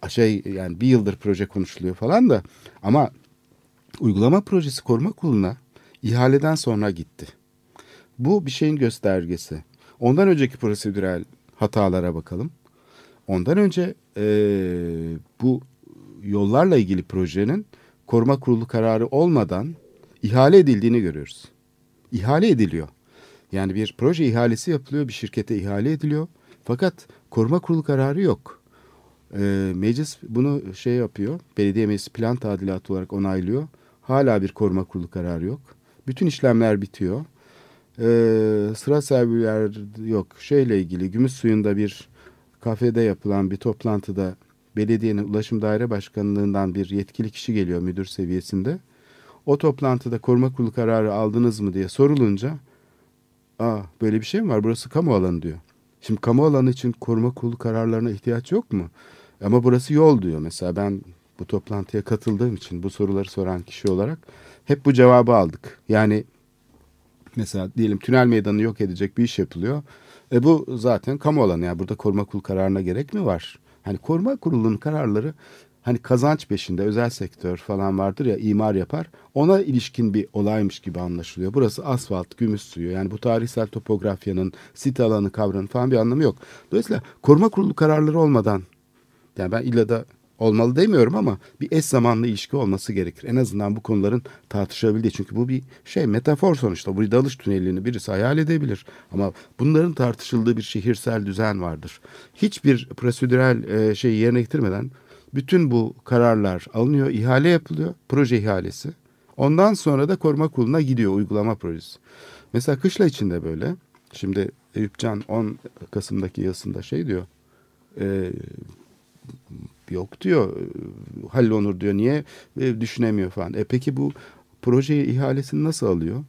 şey yani bir yıldır proje konuşuluyor falan da ama uygulama projesi koruma kuruluna ihaleden sonra gitti. Bu bir şeyin göstergesi. Ondan önceki prosedürel hatalara bakalım. Ondan önce eee, bu yollarla ilgili projenin koruma kurulu kararı olmadan ihale edildiğini görüyoruz. İhale ediliyor. Yani bir proje ihalesi yapılıyor, bir şirkete ihale ediliyor. Fakat koruma kurulu kararı yok. Ee, meclis bunu şey yapıyor, belediye meclisi plan tadilatı olarak onaylıyor. Hala bir koruma kurulu kararı yok. Bütün işlemler bitiyor. Ee, sıra serviler yok. Şeyle ilgili gümüş suyunda bir kafede yapılan bir toplantıda belediyenin ulaşım daire başkanlığından bir yetkili kişi geliyor müdür seviyesinde. O toplantıda koruma kurulu kararı aldınız mı diye sorulunca aa böyle bir şey mi var burası kamu alanı diyor. Şimdi kamu alanı için koruma kurulu kararlarına ihtiyaç yok mu? Ama burası yol diyor. Mesela ben bu toplantıya katıldığım için bu soruları soran kişi olarak hep bu cevabı aldık. Yani mesela diyelim tünel meydanı yok edecek bir iş yapılıyor. E bu zaten kamu alanı yani burada koruma kurulu kararına gerek mi var? Hani koruma kurulunun kararları hani kazanç peşinde özel sektör falan vardır ya imar yapar. Ona ilişkin bir olaymış gibi anlaşılıyor. Burası asfalt, gümüş suyu. Yani bu tarihsel topografyanın sit alanı kavramı falan bir anlamı yok. Dolayısıyla koruma kurulu kararları olmadan yani ben illa da olmalı demiyorum ama bir eş zamanlı ilişki olması gerekir. En azından bu konuların tartışabildiği. Çünkü bu bir şey metafor sonuçta. Bu dalış tünelini birisi hayal edebilir. Ama bunların tartışıldığı bir şehirsel düzen vardır. Hiçbir prosedürel e, şey yerine getirmeden bütün bu kararlar alınıyor, ihale yapılıyor, proje ihalesi. Ondan sonra da koruma kuruluna gidiyor uygulama projesi. Mesela kışla içinde böyle. Şimdi Eyüp Can 10 Kasım'daki yazısında şey diyor. E, yok diyor. Hallolur diyor. Niye e, düşünemiyor falan. E peki bu projeyi ihalesini nasıl alıyor?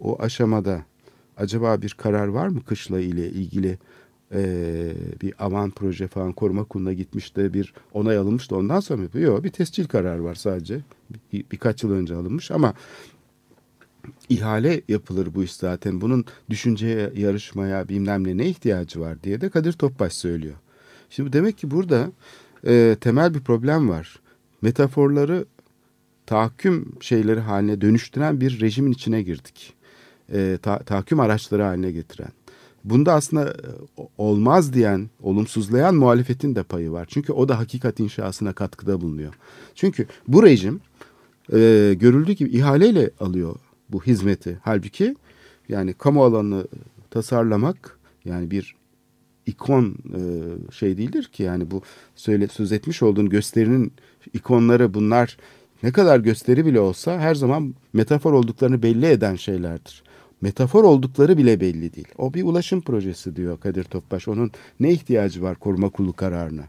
O aşamada acaba bir karar var mı kışla ile ilgili e, bir avan proje falan koruma kuruluna gitmiş de bir onay alınmış da ondan sonra mı? Yok bir tescil karar var sadece. Bir, birkaç yıl önce alınmış ama ihale yapılır bu iş zaten. Bunun düşünceye, yarışmaya bilmem ne ne ihtiyacı var diye de Kadir Topbaş söylüyor. Şimdi demek ki burada e, temel bir problem var. Metaforları tahakküm şeyleri haline dönüştüren bir rejimin içine girdik. E, ta, tahakküm araçları haline getiren. Bunda aslında olmaz diyen, olumsuzlayan muhalefetin de payı var. Çünkü o da hakikat inşasına katkıda bulunuyor. Çünkü bu rejim e, görüldüğü gibi ihaleyle alıyor bu hizmeti. Halbuki yani kamu alanını tasarlamak yani bir ikon e, şey değildir ki yani bu söyle söz etmiş olduğun gösterinin ikonları bunlar ne kadar gösteri bile olsa her zaman metafor olduklarını belli eden şeylerdir. Metafor oldukları bile belli değil. O bir ulaşım projesi diyor Kadir Topbaş. Onun ne ihtiyacı var koruma kurulu kararına?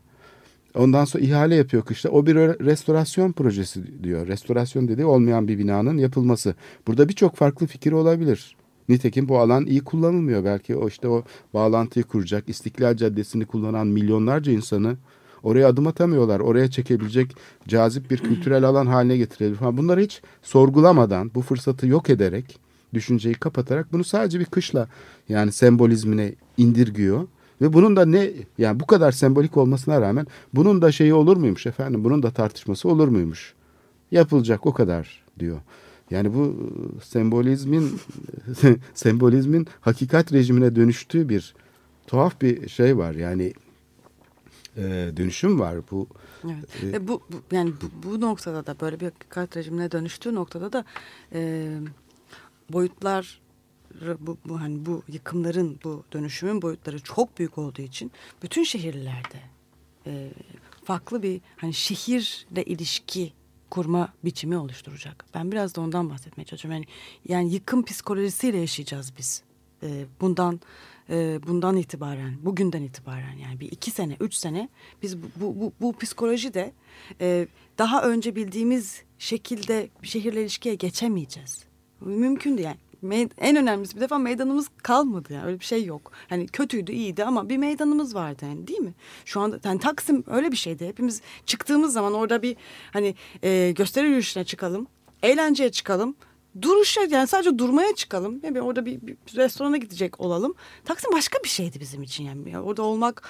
Ondan sonra ihale yapıyor kışta. O bir restorasyon projesi diyor. Restorasyon dediği olmayan bir binanın yapılması. Burada birçok farklı fikir olabilir. Nitekim bu alan iyi kullanılmıyor. Belki o işte o bağlantıyı kuracak, İstiklal Caddesi'ni kullanan milyonlarca insanı oraya adım atamıyorlar. Oraya çekebilecek cazip bir kültürel alan haline getirebilir falan. Bunları hiç sorgulamadan, bu fırsatı yok ederek, düşünceyi kapatarak bunu sadece bir kışla yani sembolizmine indirgiyor. Ve bunun da ne yani bu kadar sembolik olmasına rağmen bunun da şeyi olur muymuş efendim? Bunun da tartışması olur muymuş? Yapılacak o kadar diyor. Yani bu sembolizmin (laughs) sembolizmin hakikat rejimine dönüştüğü bir tuhaf bir şey var. Yani e, dönüşüm var bu. Evet. E, bu, bu yani bu, bu noktada da böyle bir hakikat rejimine dönüştüğü noktada da e, boyutlar bu, bu hani bu yıkımların bu dönüşümün boyutları çok büyük olduğu için bütün şehirlerde e, farklı bir hani şehirle ilişki kurma biçimi oluşturacak. Ben biraz da ondan bahsetmeye çalışıyorum. Yani, yani yıkım psikolojisiyle yaşayacağız biz. E, bundan e, bundan itibaren, bugünden itibaren yani bir iki sene, üç sene biz bu, bu, bu, bu psikoloji de e, daha önce bildiğimiz şekilde şehirle ilişkiye geçemeyeceğiz. Mümkün değil yani en önemlisi bir defa meydanımız kalmadı yani öyle bir şey yok. Hani kötüydü iyiydi ama bir meydanımız vardı yani değil mi? Şu anda yani Taksim öyle bir şeydi. Hepimiz çıktığımız zaman orada bir hani e, gösteri yürüyüşüne çıkalım. Eğlenceye çıkalım. Duruşa yani sadece durmaya çıkalım. Yani orada bir, bir restorana gidecek olalım. Taksim başka bir şeydi bizim için yani. yani orada olmak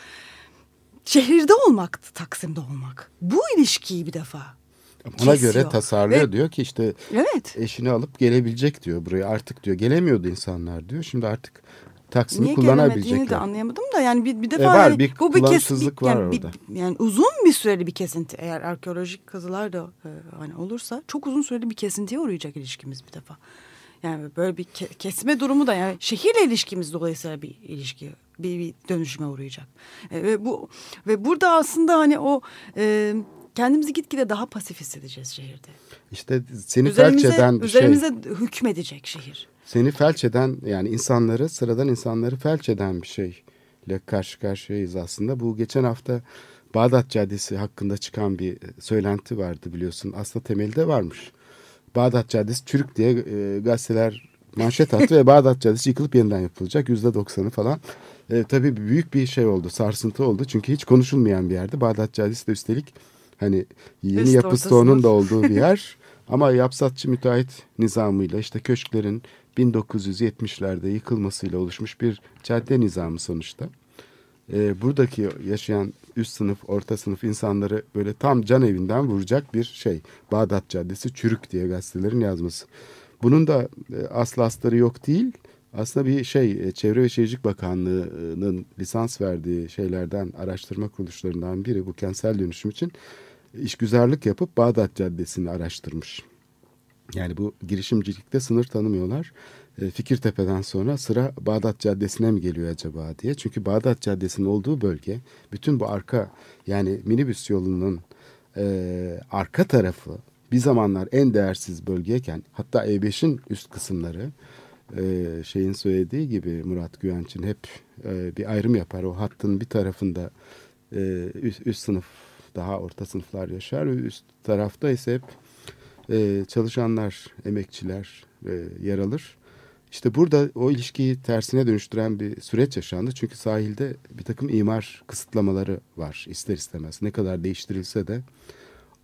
şehirde olmaktı Taksim'de olmak. Bu ilişkiyi bir defa ona kesiyor. göre tasarlıyor Ve, diyor ki işte evet. eşini alıp gelebilecek diyor buraya artık diyor gelemiyordu insanlar diyor şimdi artık Taksim'i Niye kullanabilecekler. de anlayamadım da yani bir, bir defa e var, yani, bir bu bir kesinlik var yani, orada. Bir, yani uzun bir süreli bir kesinti eğer arkeolojik kazılar da e, hani olursa çok uzun süreli bir kesintiye uğrayacak ilişkimiz bir defa. Yani böyle bir ke kesme durumu da yani şehirle ilişkimiz dolayısıyla bir ilişki bir, bir dönüşüme uğrayacak. E, ve bu ve burada aslında hani o e, kendimizi gitgide daha pasif hissedeceğiz şehirde. İşte seni üzerimize, felç eden üzerimize şey. hükmedecek şehir. Seni felç eden yani insanları sıradan insanları felç eden bir şeyle karşı karşıyayız aslında. Bu geçen hafta Bağdat Caddesi hakkında çıkan bir söylenti vardı biliyorsun. Aslında temelde varmış. Bağdat Caddesi çürük diye e, gazeteler manşet attı ve (laughs) Bağdat Caddesi yıkılıp yeniden yapılacak. Yüzde doksanı falan. E, tabii büyük bir şey oldu, sarsıntı oldu. Çünkü hiç konuşulmayan bir yerde. Bağdat Caddesi de üstelik hani yeni Üst yapı stoğunun da olduğu bir yer. (laughs) Ama yapsatçı müteahhit nizamıyla işte köşklerin 1970'lerde yıkılmasıyla oluşmuş bir cadde nizamı sonuçta. Ee, buradaki yaşayan üst sınıf, orta sınıf insanları böyle tam can evinden vuracak bir şey. Bağdat Caddesi çürük diye gazetelerin yazması. Bunun da e, aslı astarı yok değil. Aslında bir şey e, Çevre ve Şehircilik Bakanlığı'nın lisans verdiği şeylerden araştırma kuruluşlarından biri bu kentsel dönüşüm için işgüzarlık yapıp Bağdat Caddesi'ni araştırmış. Yani bu girişimcilikte sınır tanımıyorlar. E, Fikirtepe'den sonra sıra Bağdat Caddesi'ne mi geliyor acaba diye. Çünkü Bağdat Caddesi'nin olduğu bölge bütün bu arka yani minibüs yolunun e, arka tarafı bir zamanlar en değersiz bölgeyken hatta E5'in üst kısımları e, şeyin söylediği gibi Murat Güvenç'in hep e, bir ayrım yapar. O hattın bir tarafında e, üst, üst sınıf daha orta sınıflar yaşar. Üst tarafta ise hep e, çalışanlar, emekçiler e, yer alır. İşte burada o ilişkiyi tersine dönüştüren bir süreç yaşandı. Çünkü sahilde bir takım imar kısıtlamaları var ister istemez. Ne kadar değiştirilse de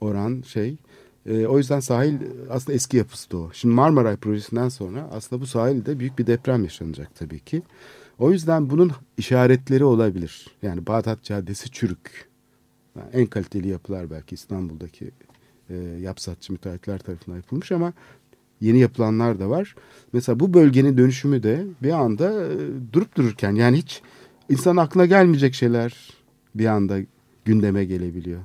oran şey. E, o yüzden sahil aslında eski yapısı da o. Şimdi Marmaray projesinden sonra aslında bu sahilde büyük bir deprem yaşanacak tabii ki. O yüzden bunun işaretleri olabilir. Yani Bağdat Caddesi çürük. En kaliteli yapılar belki İstanbul'daki e, yapsatçı müteahhitler tarafından yapılmış ama yeni yapılanlar da var. Mesela bu bölgenin dönüşümü de bir anda e, durup dururken yani hiç insan aklına gelmeyecek şeyler bir anda gündeme gelebiliyor.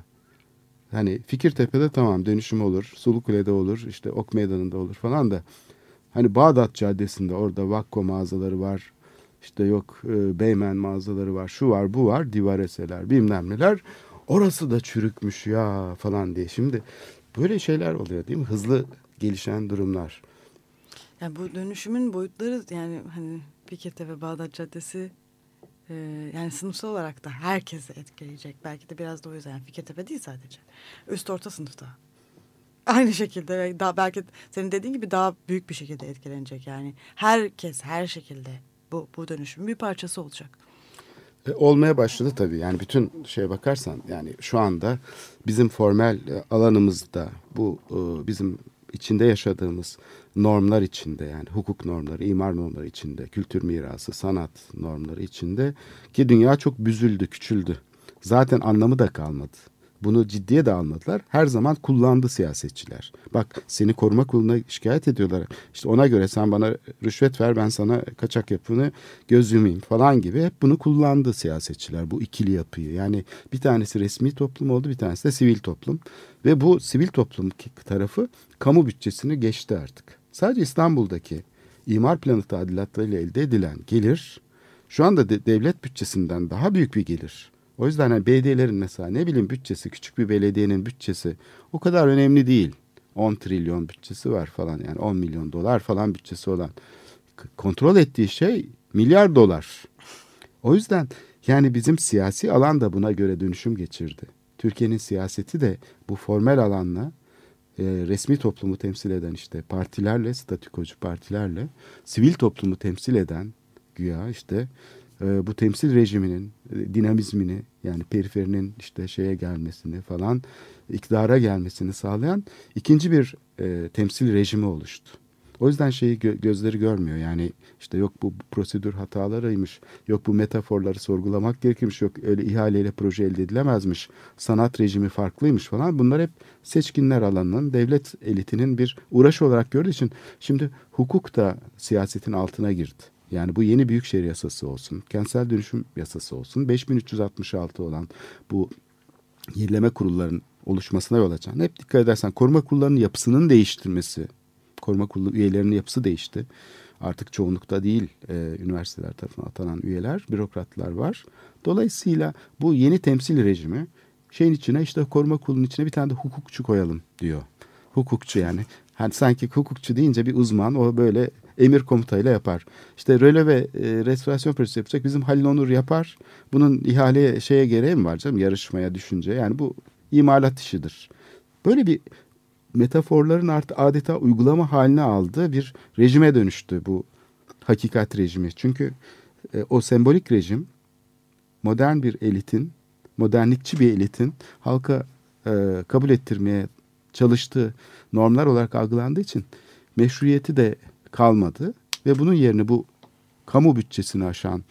Hani Fikirtepe'de tamam dönüşüm olur, Sulukule'de olur, işte Ok Meydanı'nda olur falan da hani Bağdat Caddesi'nde orada Vakko mağazaları var. İşte yok e, Beymen mağazaları var, şu var, bu var, divareseler, bilmem neler. Orası da çürükmüş ya falan diye. Şimdi böyle şeyler oluyor değil mi? Hızlı gelişen durumlar. Yani bu dönüşümün boyutları yani hani Fikirtepe Bağdat Caddesi e, yani sınıfsal olarak da herkese etkileyecek. Belki de biraz da o yüzden yani Fikirtepe değil sadece. Üst orta sınıfta. Aynı şekilde ve daha belki senin dediğin gibi daha büyük bir şekilde etkilenecek. Yani herkes her şekilde bu, bu dönüşümün bir parçası olacak. E, olmaya başladı tabii. Yani bütün şeye bakarsan yani şu anda bizim formel e, alanımızda bu e, bizim içinde yaşadığımız normlar içinde yani hukuk normları, imar normları içinde, kültür mirası, sanat normları içinde ki dünya çok büzüldü, küçüldü. Zaten anlamı da kalmadı. Bunu ciddiye de almadılar. Her zaman kullandı siyasetçiler. Bak seni koruma kuruluna şikayet ediyorlar. İşte ona göre sen bana rüşvet ver ben sana kaçak yapını göz yumayım falan gibi. Hep bunu kullandı siyasetçiler bu ikili yapıyı. Yani bir tanesi resmi toplum oldu bir tanesi de sivil toplum. Ve bu sivil toplum tarafı kamu bütçesini geçti artık. Sadece İstanbul'daki imar planı tadilatlarıyla elde edilen gelir şu anda de, devlet bütçesinden daha büyük bir gelir. O yüzden hani belediyelerin mesela ne bileyim bütçesi küçük bir belediyenin bütçesi o kadar önemli değil. 10 trilyon bütçesi var falan yani 10 milyon dolar falan bütçesi olan kontrol ettiği şey milyar dolar. O yüzden yani bizim siyasi alan da buna göre dönüşüm geçirdi. Türkiye'nin siyaseti de bu formel alanla e, resmi toplumu temsil eden işte partilerle, statükocu partilerle sivil toplumu temsil eden güya işte e, bu temsil rejiminin e, dinamizmini yani periferinin işte şeye gelmesini falan iktidara gelmesini sağlayan ikinci bir e, temsil rejimi oluştu. O yüzden şeyi gö- gözleri görmüyor. Yani işte yok bu prosedür hatalarıymış, yok bu metaforları sorgulamak gerekirmiş, yok öyle ihaleyle proje elde edilemezmiş, sanat rejimi farklıymış falan. Bunlar hep seçkinler alanının, devlet elitinin bir uğraşı olarak gördüğü için şimdi hukuk da siyasetin altına girdi. Yani bu yeni büyükşehir yasası olsun, kentsel dönüşüm yasası olsun, 5366 olan bu yenileme kurullarının oluşmasına yol açan. Hep dikkat edersen koruma kurullarının yapısının değiştirmesi, koruma kurulu üyelerinin yapısı değişti. Artık çoğunlukta değil e, üniversiteler tarafından atanan üyeler, bürokratlar var. Dolayısıyla bu yeni temsil rejimi şeyin içine işte koruma kurulunun içine bir tane de hukukçu koyalım diyor. Hukukçu yani. Hani sanki hukukçu deyince bir uzman o böyle emir komutayla yapar. İşte röle ve e, restorasyon projesi yapacak bizim Halil Onur yapar. Bunun ihale şeye gereği mi var canım yarışmaya düşünce yani bu imalat işidir. Böyle bir metaforların artık adeta uygulama haline aldığı bir rejime dönüştü bu hakikat rejimi. Çünkü e, o sembolik rejim modern bir elitin, modernlikçi bir elitin halka e, kabul ettirmeye çalıştığı normlar olarak algılandığı için meşruiyeti de kalmadı ve bunun yerine bu kamu bütçesini aşan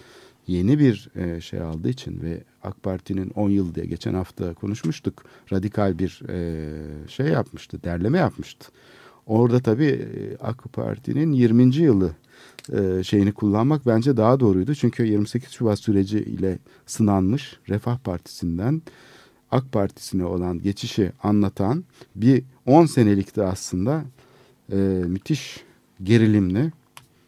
yeni bir e, şey aldığı için ve AK Parti'nin 10 yıl diye geçen hafta konuşmuştuk. Radikal bir e, şey yapmıştı, derleme yapmıştı. Orada tabii e, AK Parti'nin 20. yılı e, şeyini kullanmak bence daha doğruydu. Çünkü 28 Şubat süreci ile sınanmış Refah Partisi'nden AK Partisi'ne olan geçişi anlatan bir 10 senelikti aslında e, müthiş gerilimli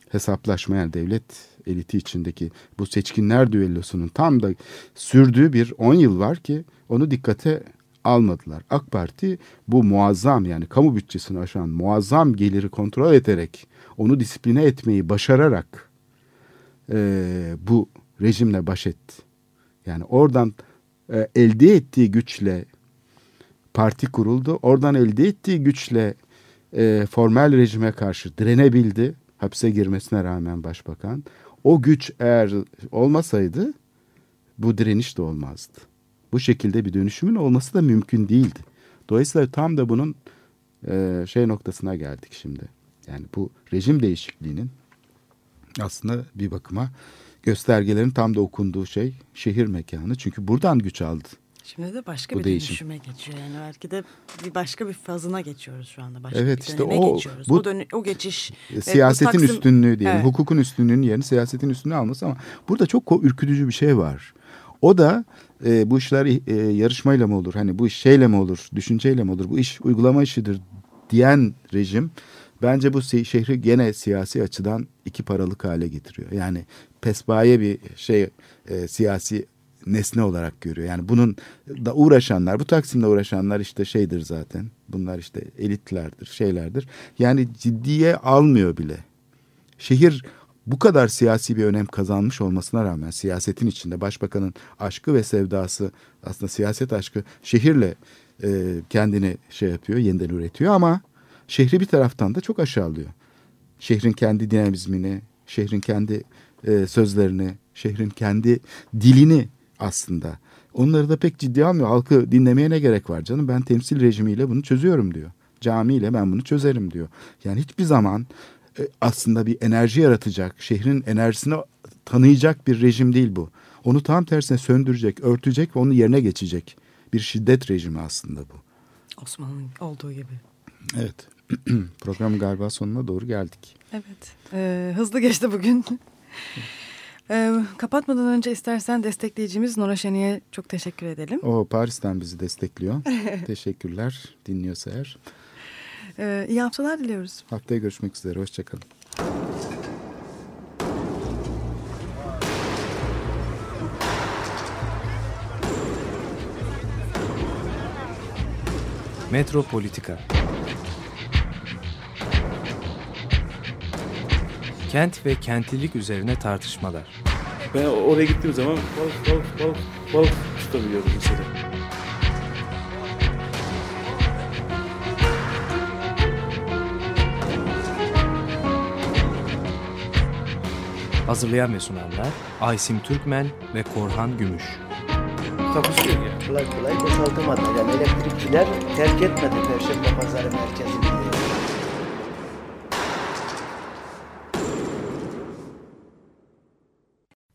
hesaplaşma yani devlet eliti içindeki bu seçkinler düellosunun tam da sürdüğü bir 10 yıl var ki onu dikkate almadılar. AK Parti bu muazzam yani kamu bütçesini aşan muazzam geliri kontrol ederek onu disipline etmeyi başararak e, bu rejimle baş etti. Yani oradan e, elde ettiği güçle parti kuruldu. Oradan elde ettiği güçle e, formel rejime karşı direnebildi. Hapse girmesine rağmen başbakan. O güç eğer olmasaydı bu direniş de olmazdı. Bu şekilde bir dönüşümün olması da mümkün değildi. Dolayısıyla tam da bunun e, şey noktasına geldik şimdi. Yani bu rejim değişikliğinin aslında bir bakıma göstergelerin tam da okunduğu şey şehir mekanı. Çünkü buradan güç aldı. Şimdi de başka Bu bir değişim. dönüşüme geçiyor yani belki de bir başka bir fazına geçiyoruz şu anda. Başka Evet, bir işte o- geçiyoruz. bu- o, dönü- o geçiş. Siyasetin Taksim- üstünlüğü diyelim. Evet. Hukukun üstünlüğünün yerini siyasetin üstünlüğü alması ama burada çok ürkütücü bir şey var. O da e, bu işler e, yarışmayla mı olur? Hani bu iş şeyle mi olur? Düşünceyle mi olur? Bu iş uygulama işidir diyen rejim bence bu şehri gene siyasi açıdan iki paralık hale getiriyor. Yani pespaye bir şey e, siyasi nesne olarak görüyor. Yani bunun da uğraşanlar, bu Taksim'de uğraşanlar işte şeydir zaten. Bunlar işte elitlerdir, şeylerdir. Yani ciddiye almıyor bile. Şehir bu kadar siyasi bir önem kazanmış olmasına rağmen siyasetin içinde başbakanın aşkı ve sevdası aslında siyaset aşkı şehirle e, kendini şey yapıyor, yeniden üretiyor ama şehri bir taraftan da çok aşağılıyor. Şehrin kendi dinamizmini, şehrin kendi e, sözlerini, şehrin kendi dilini aslında. Onları da pek ciddiye almıyor. Halkı dinlemeye ne gerek var canım? Ben temsil rejimiyle bunu çözüyorum diyor. Camiyle ben bunu çözerim diyor. Yani hiçbir zaman e, aslında bir enerji yaratacak, şehrin enerjisini tanıyacak bir rejim değil bu. Onu tam tersine söndürecek, örtecek ve onun yerine geçecek bir şiddet rejimi aslında bu. Osmanlı'nın olduğu gibi. Evet. (clears throat) Programın galiba sonuna doğru geldik. Evet. Ee, hızlı geçti bugün. (laughs) Ee, kapatmadan önce istersen destekleyicimiz Nora Şeni'ye çok teşekkür edelim. O Paris'ten bizi destekliyor. (laughs) Teşekkürler dinliyorsa eğer. Ee, iyi haftalar diliyoruz. Haftaya görüşmek üzere. Hoşçakalın. Metropolitika Kent ve kentlilik üzerine tartışmalar. Ben oraya gittiğim zaman balık balık balık balık tutabiliyordum mesela. Hazırlayan ve sunanlar Aysim Türkmen ve Korhan Gümüş. Kapışıyor yani. Kolay kolay boşaltamadılar. Yani elektrikçiler terk etmedi Perşembe Pazarı merkezini.